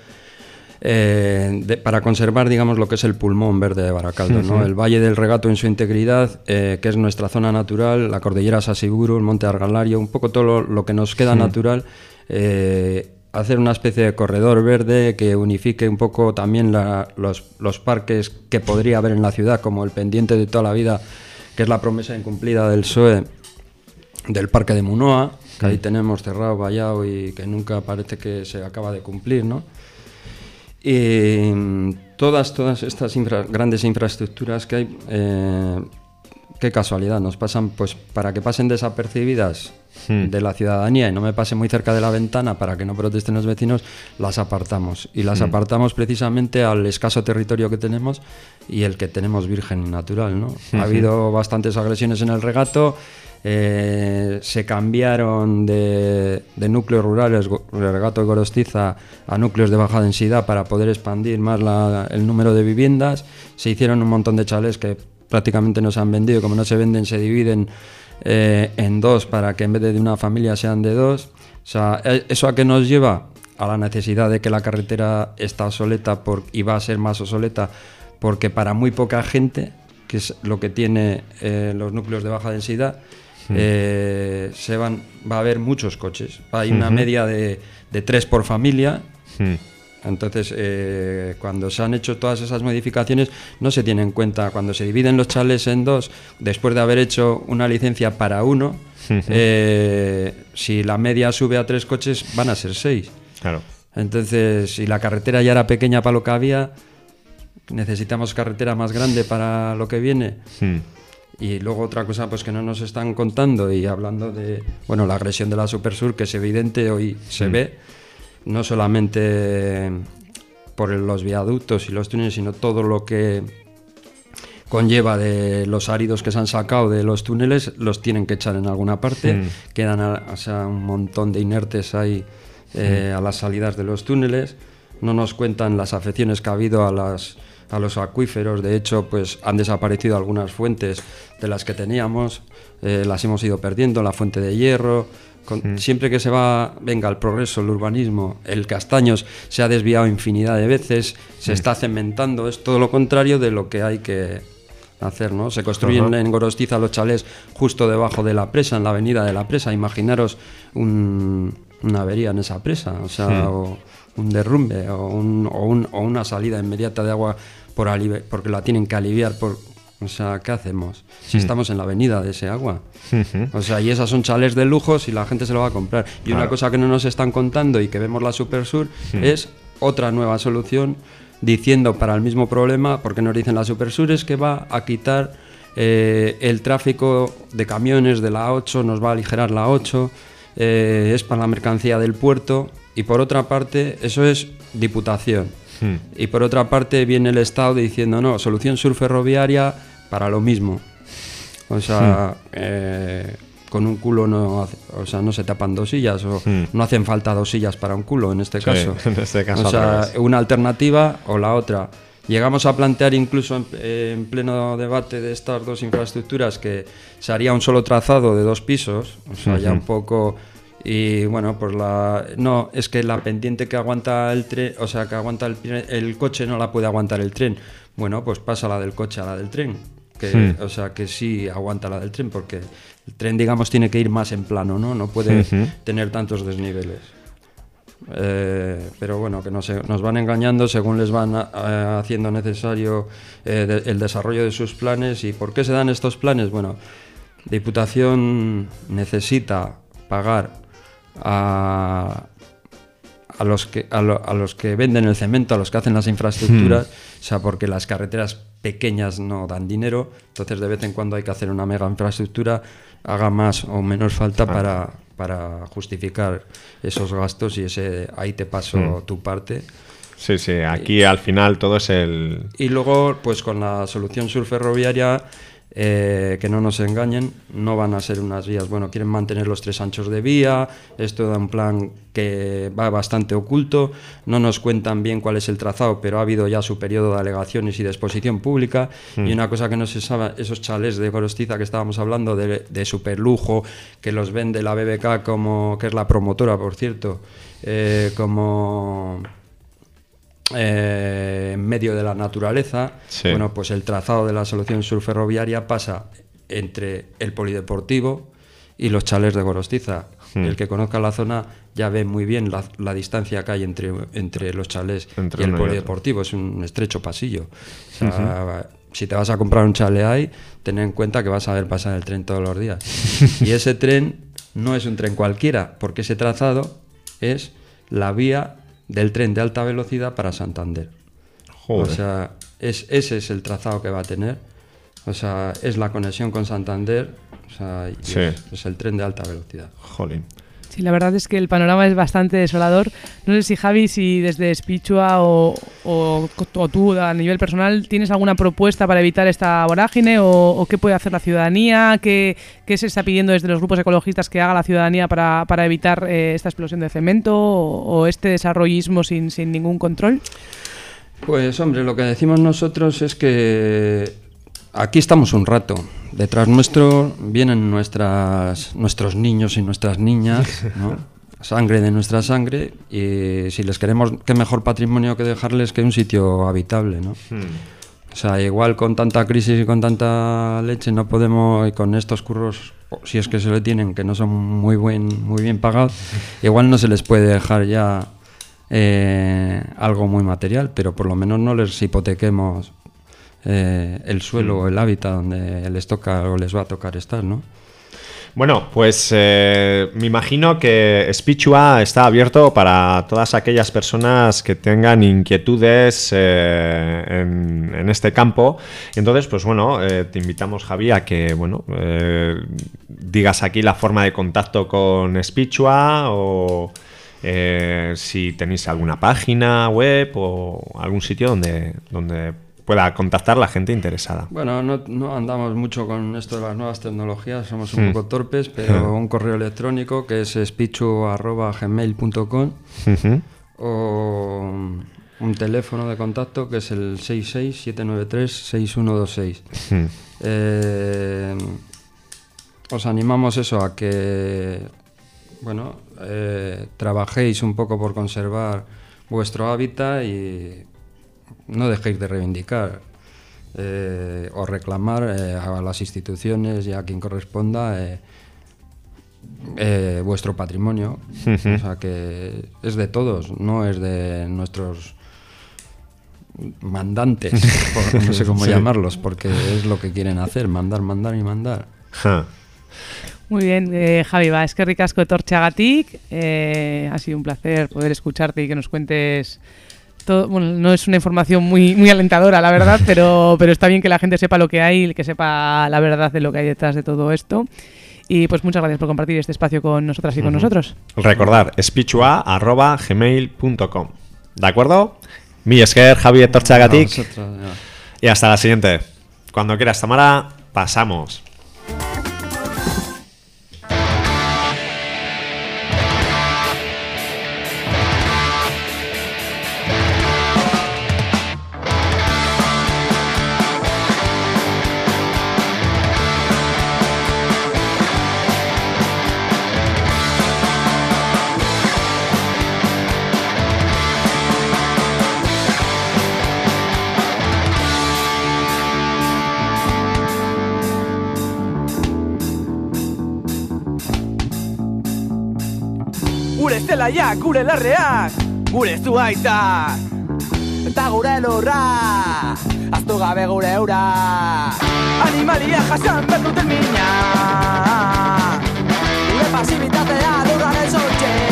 eh, de- para conservar, digamos, lo que es el pulmón verde de Baracaldo, ¿no? El Valle del Regato en su integridad, eh, que es nuestra zona natural, la cordillera Sasiburu, el Monte Argalario, un poco todo lo, lo que nos queda natural, eh, hacer una especie de corredor verde que unifique un poco también la- los, los parques que podría haber en la ciudad, como el pendiente de toda la vida, que es la promesa incumplida del PSOE del Parque de Munoa, que ahí tenemos cerrado, vallado y que nunca parece que se acaba de cumplir, ¿no? Mm, todas, todas estas infra- grandes infraestructuras que hay, eh, qué casualidad, nos pasan, pues para que pasen desapercibidas de la ciudadanía y no me pase muy cerca de la ventana para que no protesten los vecinos, las apartamos. Y las apartamos precisamente al escaso territorio que tenemos y el que tenemos virgen y natural, ¿no? Ha habido bastantes agresiones en el regato, eh, se cambiaron de, de núcleos rurales, regato y Gorostiza, a núcleos de baja densidad para poder expandir más la- el número de viviendas. Se hicieron un montón de chalés que prácticamente no se han vendido, como no se venden, se dividen eh, en dos para que en vez de de una familia sean de dos. O sea, eh, ¿eso a qué nos lleva? A la necesidad de que la carretera está obsoleta por, y va a ser más obsoleta porque para muy poca gente, que es lo que tiene eh, los núcleos de baja densidad, eh, se van, va a haber muchos coches. Hay una media de, de tres por familia. Hmm. Entonces, eh, cuando se han hecho todas esas modificaciones, no se tiene en cuenta, cuando se dividen los chales en dos, después de haber hecho una licencia para uno, eh, si la media sube a tres coches, van a ser seis. Claro. Entonces, si la carretera ya era pequeña para lo que había, necesitamos carretera más grande para lo que viene. Hmm. Y luego otra cosa pues que no nos están contando y hablando de bueno la agresión de la Supersur que es evidente hoy se ve no solamente por los viaductos y los túneles sino todo lo que conlleva de los áridos que se han sacado de los túneles los tienen que echar en alguna parte. Mm. quedan a- o sea, un montón de inertes ahí eh, a las salidas de los túneles. No nos cuentan las afecciones que ha habido a las a los acuíferos. De hecho pues han desaparecido algunas fuentes de las que teníamos. Eh, las hemos ido perdiendo. La fuente de hierro con- siempre que se va venga el progreso el urbanismo el castaños se ha desviado infinidad de veces se está cementando es todo lo contrario de lo que hay que hacer, ¿no? Se construyen Ajá. en Gorostiza los chalés justo debajo de la presa, en la avenida de la presa. Imaginaros un- una avería en esa presa, o sea, o un derrumbe o, un- o un- o una salida inmediata de agua por porque la tienen que aliviar por, O sea, ¿qué hacemos? Si estamos en la avenida de ese agua. O sea, y esas son chalés de lujos y la gente se lo va a comprar. Y una cosa que no nos están contando y que vemos la Supersur es otra nueva solución diciendo para el mismo problema, porque nos dicen la Supersur es que va a quitar eh, el tráfico de camiones de la 8, nos va a aligerar la 8, eh, es para la mercancía del puerto y por otra parte eso es diputación. Hmm. Y por otra parte viene el Estado diciendo, no, solución sur ferroviaria para lo mismo. O sea, eh, con un culo no, hace- o sea, no se tapan dos sillas, o Hmm. no hacen falta dos sillas para un culo en este Sí, caso. en este caso O sea, una alternativa o la otra. Llegamos a plantear incluso en, en pleno debate de estas dos infraestructuras que se haría un solo trazado de dos pisos, o sea, ya un poco y bueno, pues la no, es que la pendiente que aguanta el tren, o sea, que aguanta el, el coche no la puede aguantar el tren. Bueno, pues pasa la del coche a la del tren. Que, Hmm. O sea, que sí aguanta la del tren, porque el tren, digamos, tiene que ir más en plano, ¿no? No puede tener tantos desniveles. Eh, pero bueno, que no se- nos van engañando según les van a- haciendo necesario eh, de- el desarrollo de sus planes. ¿Y por qué se dan estos planes? Bueno, Diputación necesita pagar a, a los que a, lo- a los que venden el cemento, a los que hacen las infraestructuras, o sea, porque las carreteras pequeñas no dan dinero, entonces de vez en cuando hay que hacer una mega infraestructura, haga más o menos falta para, para justificar esos gastos y ese ahí te paso Mm. tu parte. Sí, sí, aquí al final todo es el... Y luego, pues con la solución sur ferroviaria, eh, que no nos engañen, no van a ser unas vías. Bueno, quieren mantener los tres anchos de vía, esto da un plan que va bastante oculto, no nos cuentan bien cuál es el trazado, pero ha habido ya su periodo de alegaciones y de exposición pública. Mm. Y una cosa que no se sabe, esos chalés de Gorostiza que estábamos hablando, de, de superlujo, que los vende la BBK como, que es la promotora, por cierto, eh, como eh, en medio de la naturaleza, Sí. bueno, pues el trazado de la solución sur ferroviaria pasa entre el polideportivo y los chalés de Gorostiza. Hmm. El que conozca la zona ya ve muy bien la, la distancia que hay entre, entre los chalés Entre y el y polideportivo. Es un estrecho pasillo. O sea, Si te vas a comprar un chale ahí, ten en cuenta que vas a ver pasar el tren todos los días. y ese tren no es un tren cualquiera, porque ese trazado es la vía del tren de alta velocidad para Santander. Joder. O sea, es, ese es el trazado que va a tener. O sea, es la conexión con Santander. O sea, y Sí. es, es el tren de alta velocidad. Jolín. Sí, la verdad es que el panorama es bastante desolador. No sé si Javi, si desde Spichua o, tú a nivel personal tienes alguna propuesta para evitar esta vorágine o, qué puede hacer la ciudadanía, qué, se está pidiendo desde los grupos ecologistas que haga la ciudadanía para, evitar eh, esta explosión de cemento o, este desarrollismo sin ningún control. Pues hombre, lo que decimos nosotros es que aquí estamos un rato. Detrás nuestro vienen nuestras, nuestros niños y nuestras niñas, ¿no? sangre de nuestra sangre, y si les queremos, qué mejor patrimonio que dejarles que un sitio habitable. ¿no? O sea, igual con tanta crisis y con tanta leche no podemos, y con estos curros, si es que se le tienen, que no son muy, buen, muy bien pagados, igual no se les puede dejar ya eh, algo muy material, pero por lo menos no les hipotequemos eh, el suelo o el hábitat donde les toca o les va a tocar estar, ¿no? Bueno, pues eh, me imagino que Spichua está abierto para todas aquellas personas que tengan inquietudes eh, en, este campo. Entonces, pues bueno, te invitamos, Javi, a que bueno digas aquí la forma de contacto con Spichua o si tenéis alguna página web o algún sitio donde, donde pueda contactar la gente interesada. Bueno, no, no andamos mucho con esto de las nuevas tecnologías, somos un Hmm. poco torpes, pero un correo electrónico que es spichu.gmail.com o un teléfono de contacto que es el 66-793-6126. Hmm. Eh, os animamos eso a que bueno eh, trabajéis un poco por conservar vuestro hábitat y no dejéis de reivindicar eh, o reclamar eh, a las instituciones y a quien corresponda eh, eh, vuestro patrimonio. O sea que es de todos, no es de nuestros mandantes, por- no sé cómo Sí. llamarlos, porque es lo que quieren hacer, mandar, mandar y mandar. Muy bien, eh, Javi, va, es que ricasco torchagatik. Eh, ha sido un placer poder escucharte y que nos cuentes todo. Bueno, no es una información muy, muy alentadora, la verdad, pero, pero está bien que la gente sepa lo que hay y que sepa la verdad de lo que hay detrás de todo esto. Y pues muchas gracias por compartir este espacio con nosotras y con Ujú. nosotros. Recordar, speechua.gmail.com ¿De acuerdo? Mi esker, Javi Torchagatik. A vosotros, ya. Y hasta la siguiente. Cuando quieras, Tamara, pasamos. Gure zelaiak, gure larreak, gure zuaitak Eta gure lurra, aztu gabe gure eura. Animalia jasan behar duten mina. Gure pasibitatea lurraren zortxeik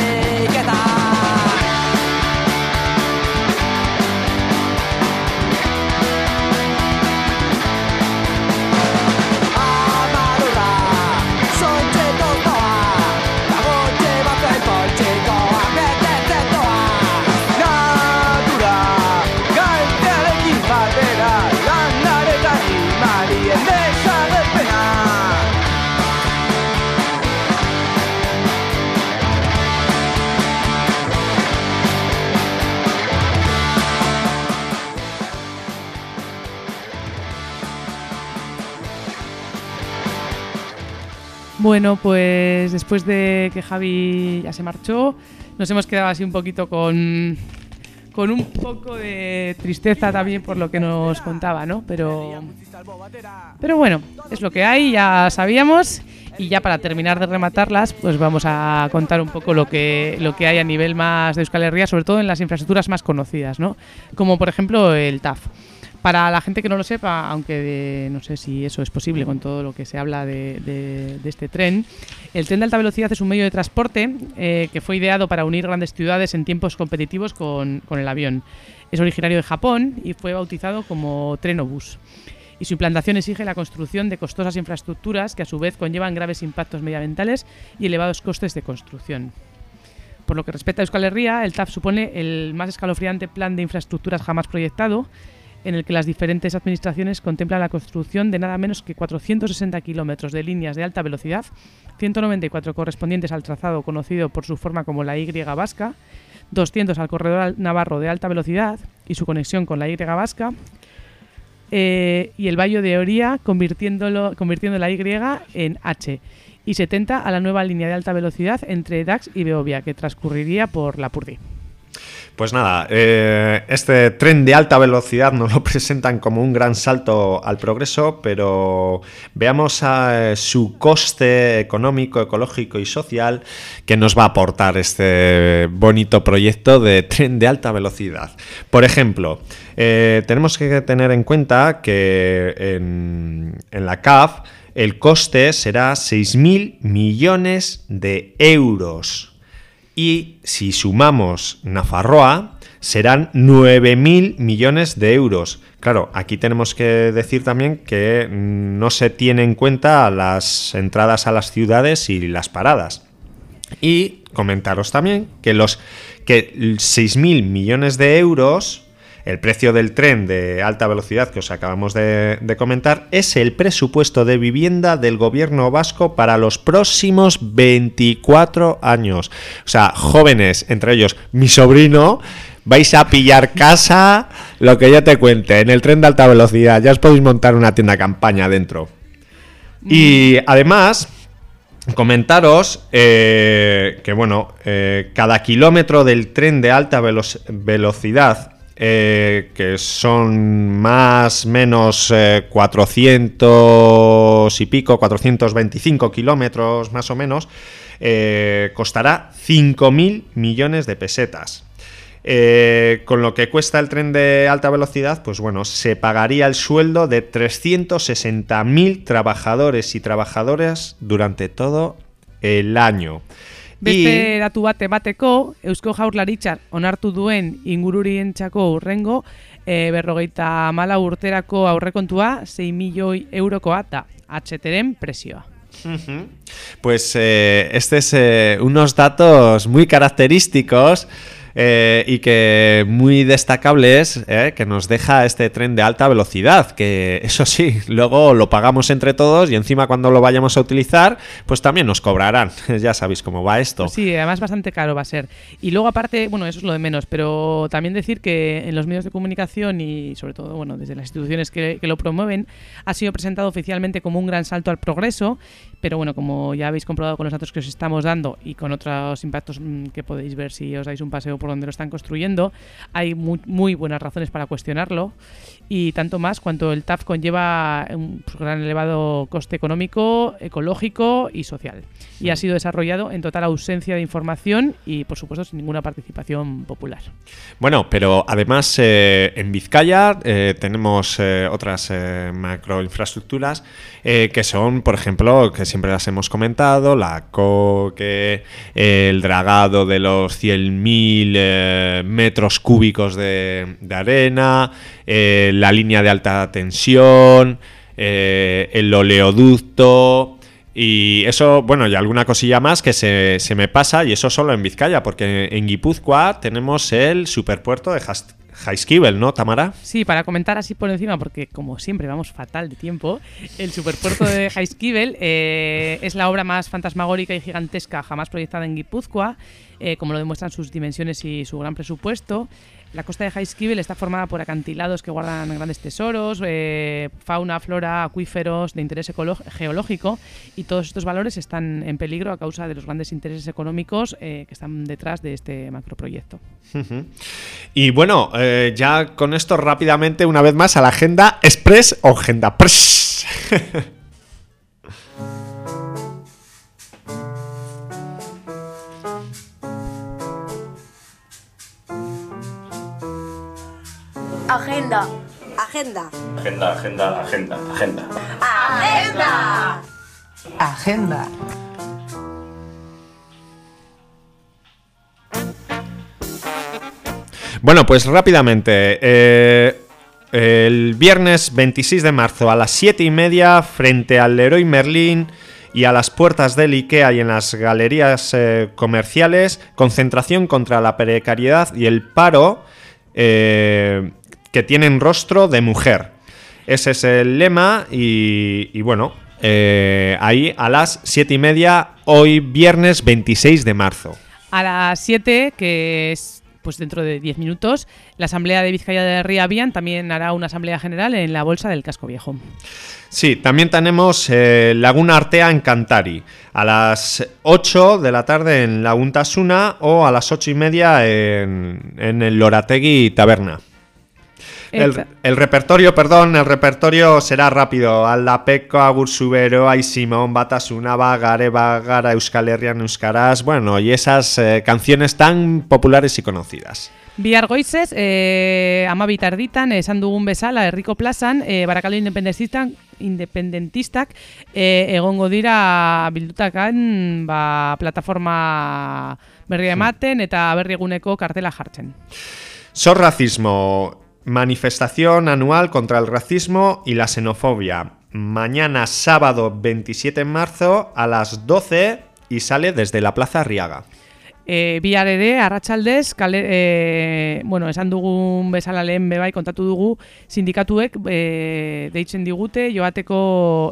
Bueno, pues después de que Javi ya se marchó, nos hemos quedado así un poquito con, con un poco de tristeza también por lo que nos contaba, ¿no? Pero, pero bueno, es lo que hay, ya sabíamos. Y ya para terminar de rematarlas, pues vamos a contar un poco lo que, lo que hay a nivel más de Euskal Herria, sobre todo en las infraestructuras más conocidas, ¿no? Como por ejemplo el TAF. Para la gente que no lo sepa, aunque de- no sé si eso es posible con todo lo que se habla de, este tren, el tren de alta velocidad es un medio de transporte eh, que fue ideado para unir grandes ciudades en tiempos competitivos con, el avión. Es originario de Japón y fue bautizado como Trenobus. Y su implantación exige la construcción de costosas infraestructuras que a su vez conllevan graves impactos medioambientales y elevados costes de construcción. Por lo que respecta a Euskal Herria, el TAF supone el más escalofriante plan de infraestructuras jamás proyectado, en el que las diferentes administraciones contemplan la construcción de nada menos que 460 kilómetros de líneas de alta velocidad, 194 correspondientes al trazado conocido por su forma como la Y vasca, 200 al corredor navarro de alta velocidad y su conexión con la Y vasca, eh, y el Valle de Oría convirtiéndolo, convirtiendo la Y en H, y 70 a la nueva línea de alta velocidad entre Dax y Beovia, que transcurriría por la Purdi. Pues nada, eh, este tren de alta velocidad nos lo presentan como un gran salto al progreso, pero veamos eh, su coste económico, ecológico y social que nos va a aportar este bonito proyecto de tren de alta velocidad. Por ejemplo, eh, tenemos que tener en cuenta que en, en la CAF el coste será 6.000 millones de euros. Y si sumamos Nafarroa, serán 9.000 millones de euros. Claro, aquí tenemos que decir también que mm, no se tiene en cuenta las entradas a las ciudades y las paradas. Y comentaros también que los que 6.000 millones de euros, el precio del tren de alta velocidad que os acabamos de, de comentar, es el presupuesto de vivienda del gobierno vasco para los próximos 24 años. O sea, jóvenes, entre ellos mi sobrino, vais a pillar casa, lo que yo te cuente, en el tren de alta velocidad. Ya os podéis montar una tienda campaña dentro. Y además, comentaros eh, que, bueno, eh, cada kilómetro del tren de alta velo- velocidad, eh, que son más menos eh, 400 y pico, 425 kilómetros más o menos, eh, costará 5.000 millones de pesetas. eh, con lo que cuesta el tren de alta velocidad, pues bueno, se pagaría el sueldo de 360.000 trabajadores y trabajadoras durante todo el año. Beste datu bat emateko, Eusko Jaurlaritzak onartu duen ingururientzako urrengo e, berrogeita mala urterako aurrekontua 6 milioi eurokoa da, HTren presioa. Pues eh, este es eh, unos datos muy característicos eh, y que muy destacables eh, que nos deja este tren de alta velocidad, que eso sí, luego lo pagamos entre todos y encima cuando lo vayamos a utilizar, pues también nos cobrarán. ya sabéis cómo va esto. Sí, además bastante caro va a ser. Y luego aparte, bueno, eso es lo de menos, pero también decir que en los medios de comunicación y sobre todo, bueno, desde las instituciones que lo promueven, ha sido presentado oficialmente como un gran salto al progreso, pero bueno, como ya habéis comprobado con los datos que os estamos dando y con otros impactos mm, que podéis ver si os dais un paseo por donde lo están construyendo, hay muy, muy buenas razones para cuestionarlo y tanto más cuanto el TAF conlleva un pues, gran elevado coste económico, ecológico y social. Y ha sido desarrollado en total ausencia de información y, por supuesto, sin ninguna participación popular. Bueno, pero además eh, en Vizcaya eh, tenemos eh, otras macroinfraestructuras que son, por ejemplo, que siempre las hemos comentado, la COQUE, el dragado de los 100.000 eh, metros cúbicos de, de arena, eh, la línea de alta tensión, eh, el oleoducto... Y eso, bueno, y alguna cosilla más que se, se me pasa, y eso solo en Vizcaya, porque en Guipúzcoa tenemos el superpuerto de Jaizkibel, ¿no, Tamara? Sí, para comentar así por encima, porque como siempre vamos fatal de tiempo, el superpuerto de Jaizkibel eh, es la obra más fantasmagórica y gigantesca jamás proyectada en Guipúzcoa, eh, como lo demuestran sus dimensiones y su gran presupuesto. La costa de Jaizkibel está formada por acantilados que guardan grandes tesoros, eh, fauna, flora, acuíferos de interés geológico y todos estos valores están en peligro a causa de los grandes intereses económicos eh, que están detrás de este macroproyecto. Y bueno, eh, ya con esto rápidamente, una vez más, a la agenda express o agenda press. Agenda. Agenda. Agenda, agenda, agenda, agenda. Agenda. Agenda. Bueno, pues rápidamente. eh, el viernes 26 de marzo a las 7 y media, frente al Leroy Merlin y a las puertas del IKEA y en las galerías eh, comerciales, concentración contra la precariedad y el paro eh, que tienen rostro de mujer. Ese es el lema y, y bueno, eh, ahí a las 7 y media, hoy viernes 26 de marzo. A las 7, que es pues dentro de 10 minutos, la Asamblea de Vizcaya de Riabian también hará una asamblea general en la Bolsa del Casco Viejo. Sí, también tenemos eh, Laguna Artea en Cantari, a las 8 de la tarde en la Untasuna o a las 8 y media en, en el Lorategui Taberna. El, repertorio, perdón, el repertorio será rápido. Aldapeko, Agur Zubero, Ai Simón, Batasuna, Bagare, Bagara, Euskal Herrian, Euskaraz, bueno, y esas eh, canciones tan populares y conocidas. Bihar goizez, eh, ama bitarditan, esan dugun bezala, herriko plazan, eh, Barakaldo independentistak, independentistak eh, egongo dira bildutakan ba, plataforma berria ematen eta berri eguneko kartela jartzen. Sor Racismo, manifestación anual contra el racismo y la xenofobia. Mañana sábado 27 de marzo a las 12 y sale desde la Plaza Arriaga. E, bihar ere, arratsaldez, kale, e, bueno, esan dugun bezala lehen bebai kontatu dugu, sindikatuek e, deitzen digute, joateko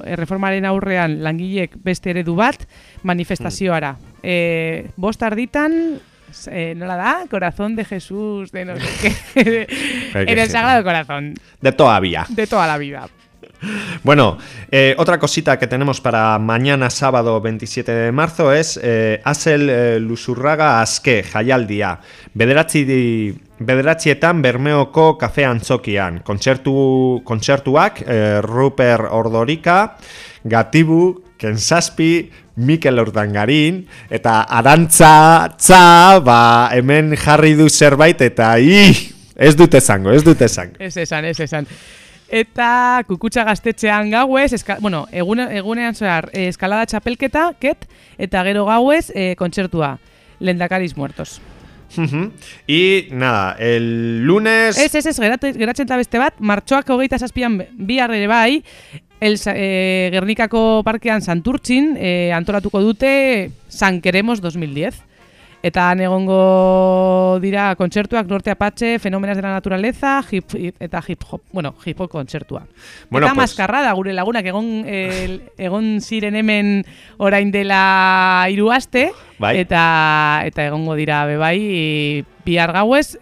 erreformaren aurrean langileek beste eredu bat, manifestazioara. E, bost arditan, e, nola da? Corazón de Jesús, de no sé qué. en el Sagrado Corazón, De todavía. de toda la vida. Bueno, eh, otra cosita que tenemos para mañana sábado 27 de marzo es eh, Asel eh, Lusurraga Aske, Jaialdia. Bederatzi, di, bederatzietan Bermeoko kafe antzokian. Kontzertu, kontzertuak eh, Ruper Ordorika, Gatibu, Ken Saspi, Mikel Urdangarin, eta Arantza, tza, ba, hemen jarri du zerbait, eta i, ez dut esango, ez dut esango. Ez esan, ez esan. Eta kukutsa gaztetxean gauez, eska, bueno, egune, egunean zehar, eh, eskalada txapelketa, ket, eta gero gauez, eh, kontzertua, lendakariz muertos. Mhm. Y nada, el lunes... Ez, ez, ez, gerat- geratzen eta beste bat, martxoak hogeita zazpian bihar ere bai, el, eh, Gernikako parkean Santurtzin eh, antolatuko dute San Queremos 2010. Eta han egongo dira kontzertuak Norte Apache, Fenómenas de la Naturaleza, hip, hip- eta hip hop, bueno, hip hop kontzertua. Bueno, eta pues- maskarrada gure lagunak egon el, egon ziren hemen orain dela hiru aste Bai. eta eta egongo dira bebai bihar gauez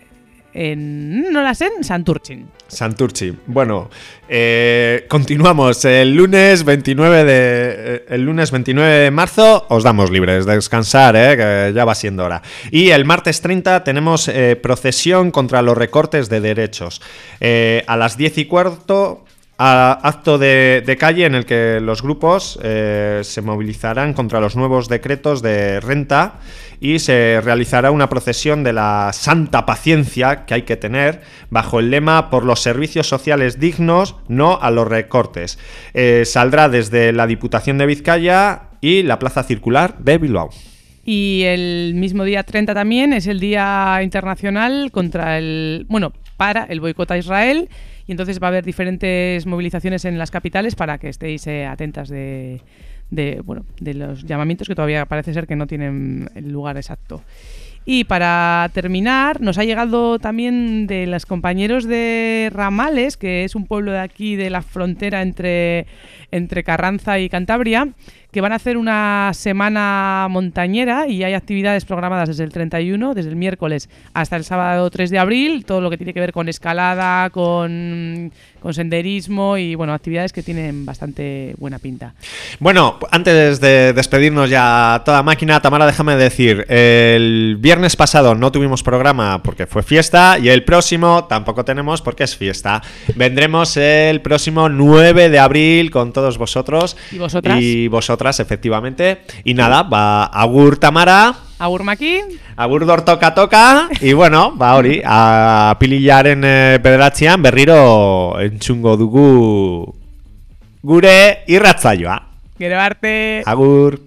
en nola zen Santurtzin. Santurchi. Bueno, eh, continuamos. El lunes 29 de eh, el lunes 29 de marzo os damos libres, descansar, eh, que ya va siendo hora. Y el martes 30 tenemos procesión contra los recortes de derechos. A las 10 y cuarto acto de, de calle en el que los grupos eh, se movilizarán contra los nuevos decretos de renta y se realizará una procesión de la santa paciencia que hay que tener bajo el lema por los servicios sociales dignos, no a los recortes. Eh, saldrá desde la Diputación de Vizcaya y la Plaza Circular de Bilbao. Y el mismo día 30 también es el Día Internacional contra el, bueno, para el boicot a Israel y entonces va a haber diferentes movilizaciones en las capitales para que estéis eh, atentas de, de, bueno, de los llamamientos que todavía parece ser que no tienen el lugar exacto. Y para terminar, nos ha llegado también de los compañeros de Ramales, que es un pueblo de aquí de la frontera entre, entre Carranza y Cantabria, que van a hacer una semana montañera y hay actividades programadas desde el 31, desde el miércoles hasta el sábado 3 de abril, todo lo que tiene que ver con escalada, con, senderismo y bueno, actividades que tienen bastante buena pinta. Bueno, antes de despedirnos ya toda máquina, Tamara, déjame decir, el viernes pasado no tuvimos programa porque fue fiesta y el próximo tampoco tenemos porque es fiesta. Vendremos el próximo 9 de abril con todos vosotros. ¿Y vosotras? Y vosotras, efectivamente. Y nada, va Agur Tamara. Agur Maki, Agurdor toka toka y bueno, ba hori, apililaren eh, bederatzean berriro entzungo dugu gure irratzaioa. gero arte! Agur.